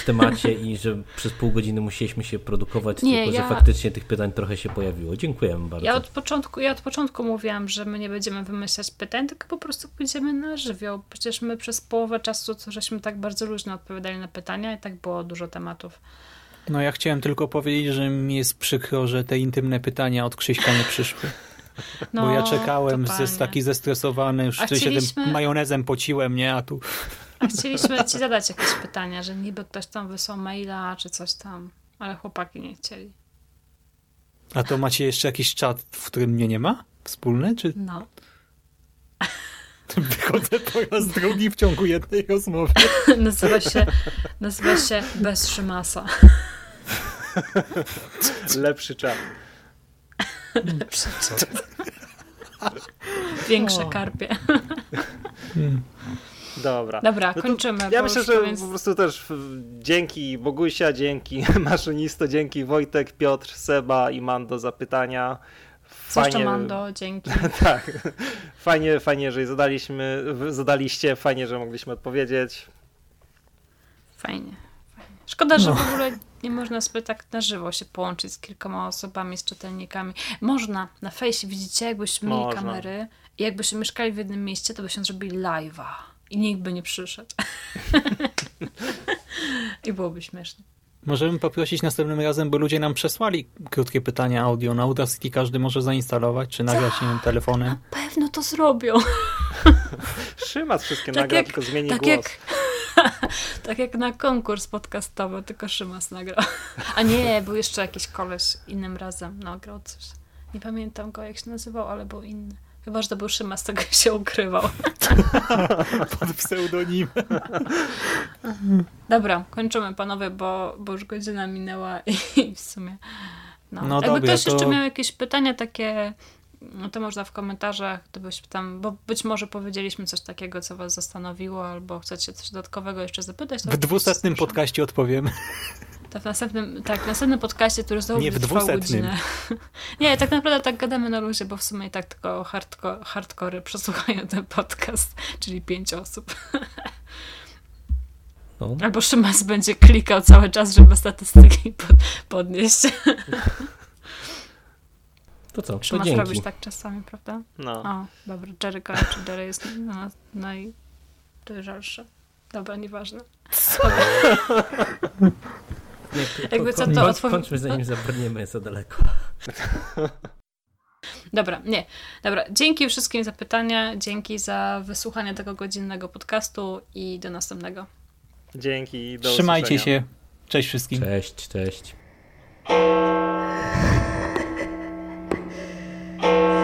w temacie i że przez pół godziny musieliśmy się produkować, nie, tylko ja... że faktycznie tych pytań trochę się pojawiło. Dziękujemy bardzo. Ja od, początku, ja od początku mówiłam, że my nie będziemy wymyślać pytań, tylko po prostu pójdziemy na żywioł. Przecież my przez połowę czasu to żeśmy tak bardzo różnie odpowiadali na pytania i tak było dużo tematów. No ja chciałem tylko powiedzieć, że mi jest przykro, że te intymne pytania od Krzyśka nie przyszły. No, Bo ja czekałem, ze, taki zestresowany, już chcieliśmy... się tym majonezem pociłem, nie? A tu... A chcieliśmy ci zadać jakieś pytania, że niby ktoś tam wysłał maila, czy coś tam, ale chłopaki nie chcieli. A to macie jeszcze jakiś czat, w którym mnie nie ma? Wspólny, czy... No. <laughs> Wychodzę po raz drugi w ciągu jednej rozmowy. <laughs> nazywa się, nazywa się Bez Szymasa. <laughs> Lepszy czat. Większe karpie. Dobra. Dobra, no kończymy. Ja myślę, że po prostu też dzięki Bogusia, dzięki <laughs> Maszynisto, dzięki Wojtek, Piotr, Seba i Mando za pytania. Fajnie. Mando, dzięki. <laughs> tak. Fajnie, fajnie, że zadaliśmy, zadaliście, fajnie, że mogliśmy odpowiedzieć. Fajnie. fajnie. Szkoda, że no. w ogóle nie można sobie tak na żywo się połączyć z kilkoma osobami, z czytelnikami. Można, na fejsie widzicie, jakbyśmy mieli można. kamery i jakbyśmy mieszkali w jednym mieście, to byśmy zrobili live'a i nikt by nie przyszedł. <laughs> I byłoby śmieszne. Możemy poprosić następnym razem, bo ludzie nam przesłali krótkie pytania audio na Audacity, każdy może zainstalować, czy nagrać nie telefonem. Na pewno to zrobią. Szymas wszystkie tak nagra, jak, tylko zmieni tak głos. Jak, <laughs> tak jak na konkurs podcastowy, tylko Szymas nagrał. A nie, był jeszcze jakiś koleś innym razem nagrał coś. Nie pamiętam go, jak się nazywał, ale był inny. Chyba, że to był Szymas, tego <laughs> się ukrywał. <laughs> Pod pseudonimem. Dobra, kończymy panowie, bo, bo już godzina minęła i w sumie... No, no Jakby dobra, ktoś to... jeszcze miał jakieś pytania takie, no to można w komentarzach, gdybyś tam, bo być może powiedzieliśmy coś takiego, co was zastanowiło, albo chcecie coś dodatkowego jeszcze zapytać. w dwusetnym podcaście odpowiemy. To w następnym, tak, w następnym podcaście, który znowu Nie, w dwusetnym. <laughs> Nie, tak naprawdę tak gadamy na luzie, bo w sumie i tak tylko hardko, hardkory przesłuchają ten podcast, <laughs> czyli pięć osób. <laughs> No. Albo Szymas będzie klikał cały czas, żeby statystyki pod, podnieść. To co? To Szymas dzięki. robisz tak czasami, prawda? No. O, dobra, Jerry kończy, Jerry jest na, najdojrzalszy. Dobra, nieważne. Nie, <laughs> Jakby co, to Kończmy zanim zabrniemy za daleko. <laughs> Dobra, nie. Dobra, dzięki wszystkim za pytania, dzięki za wysłuchanie tego godzinnego podcastu i do następnego. Dzięki. Do Trzymajcie usłyszenia. się. Cześć wszystkim. Cześć, cześć. Thank you.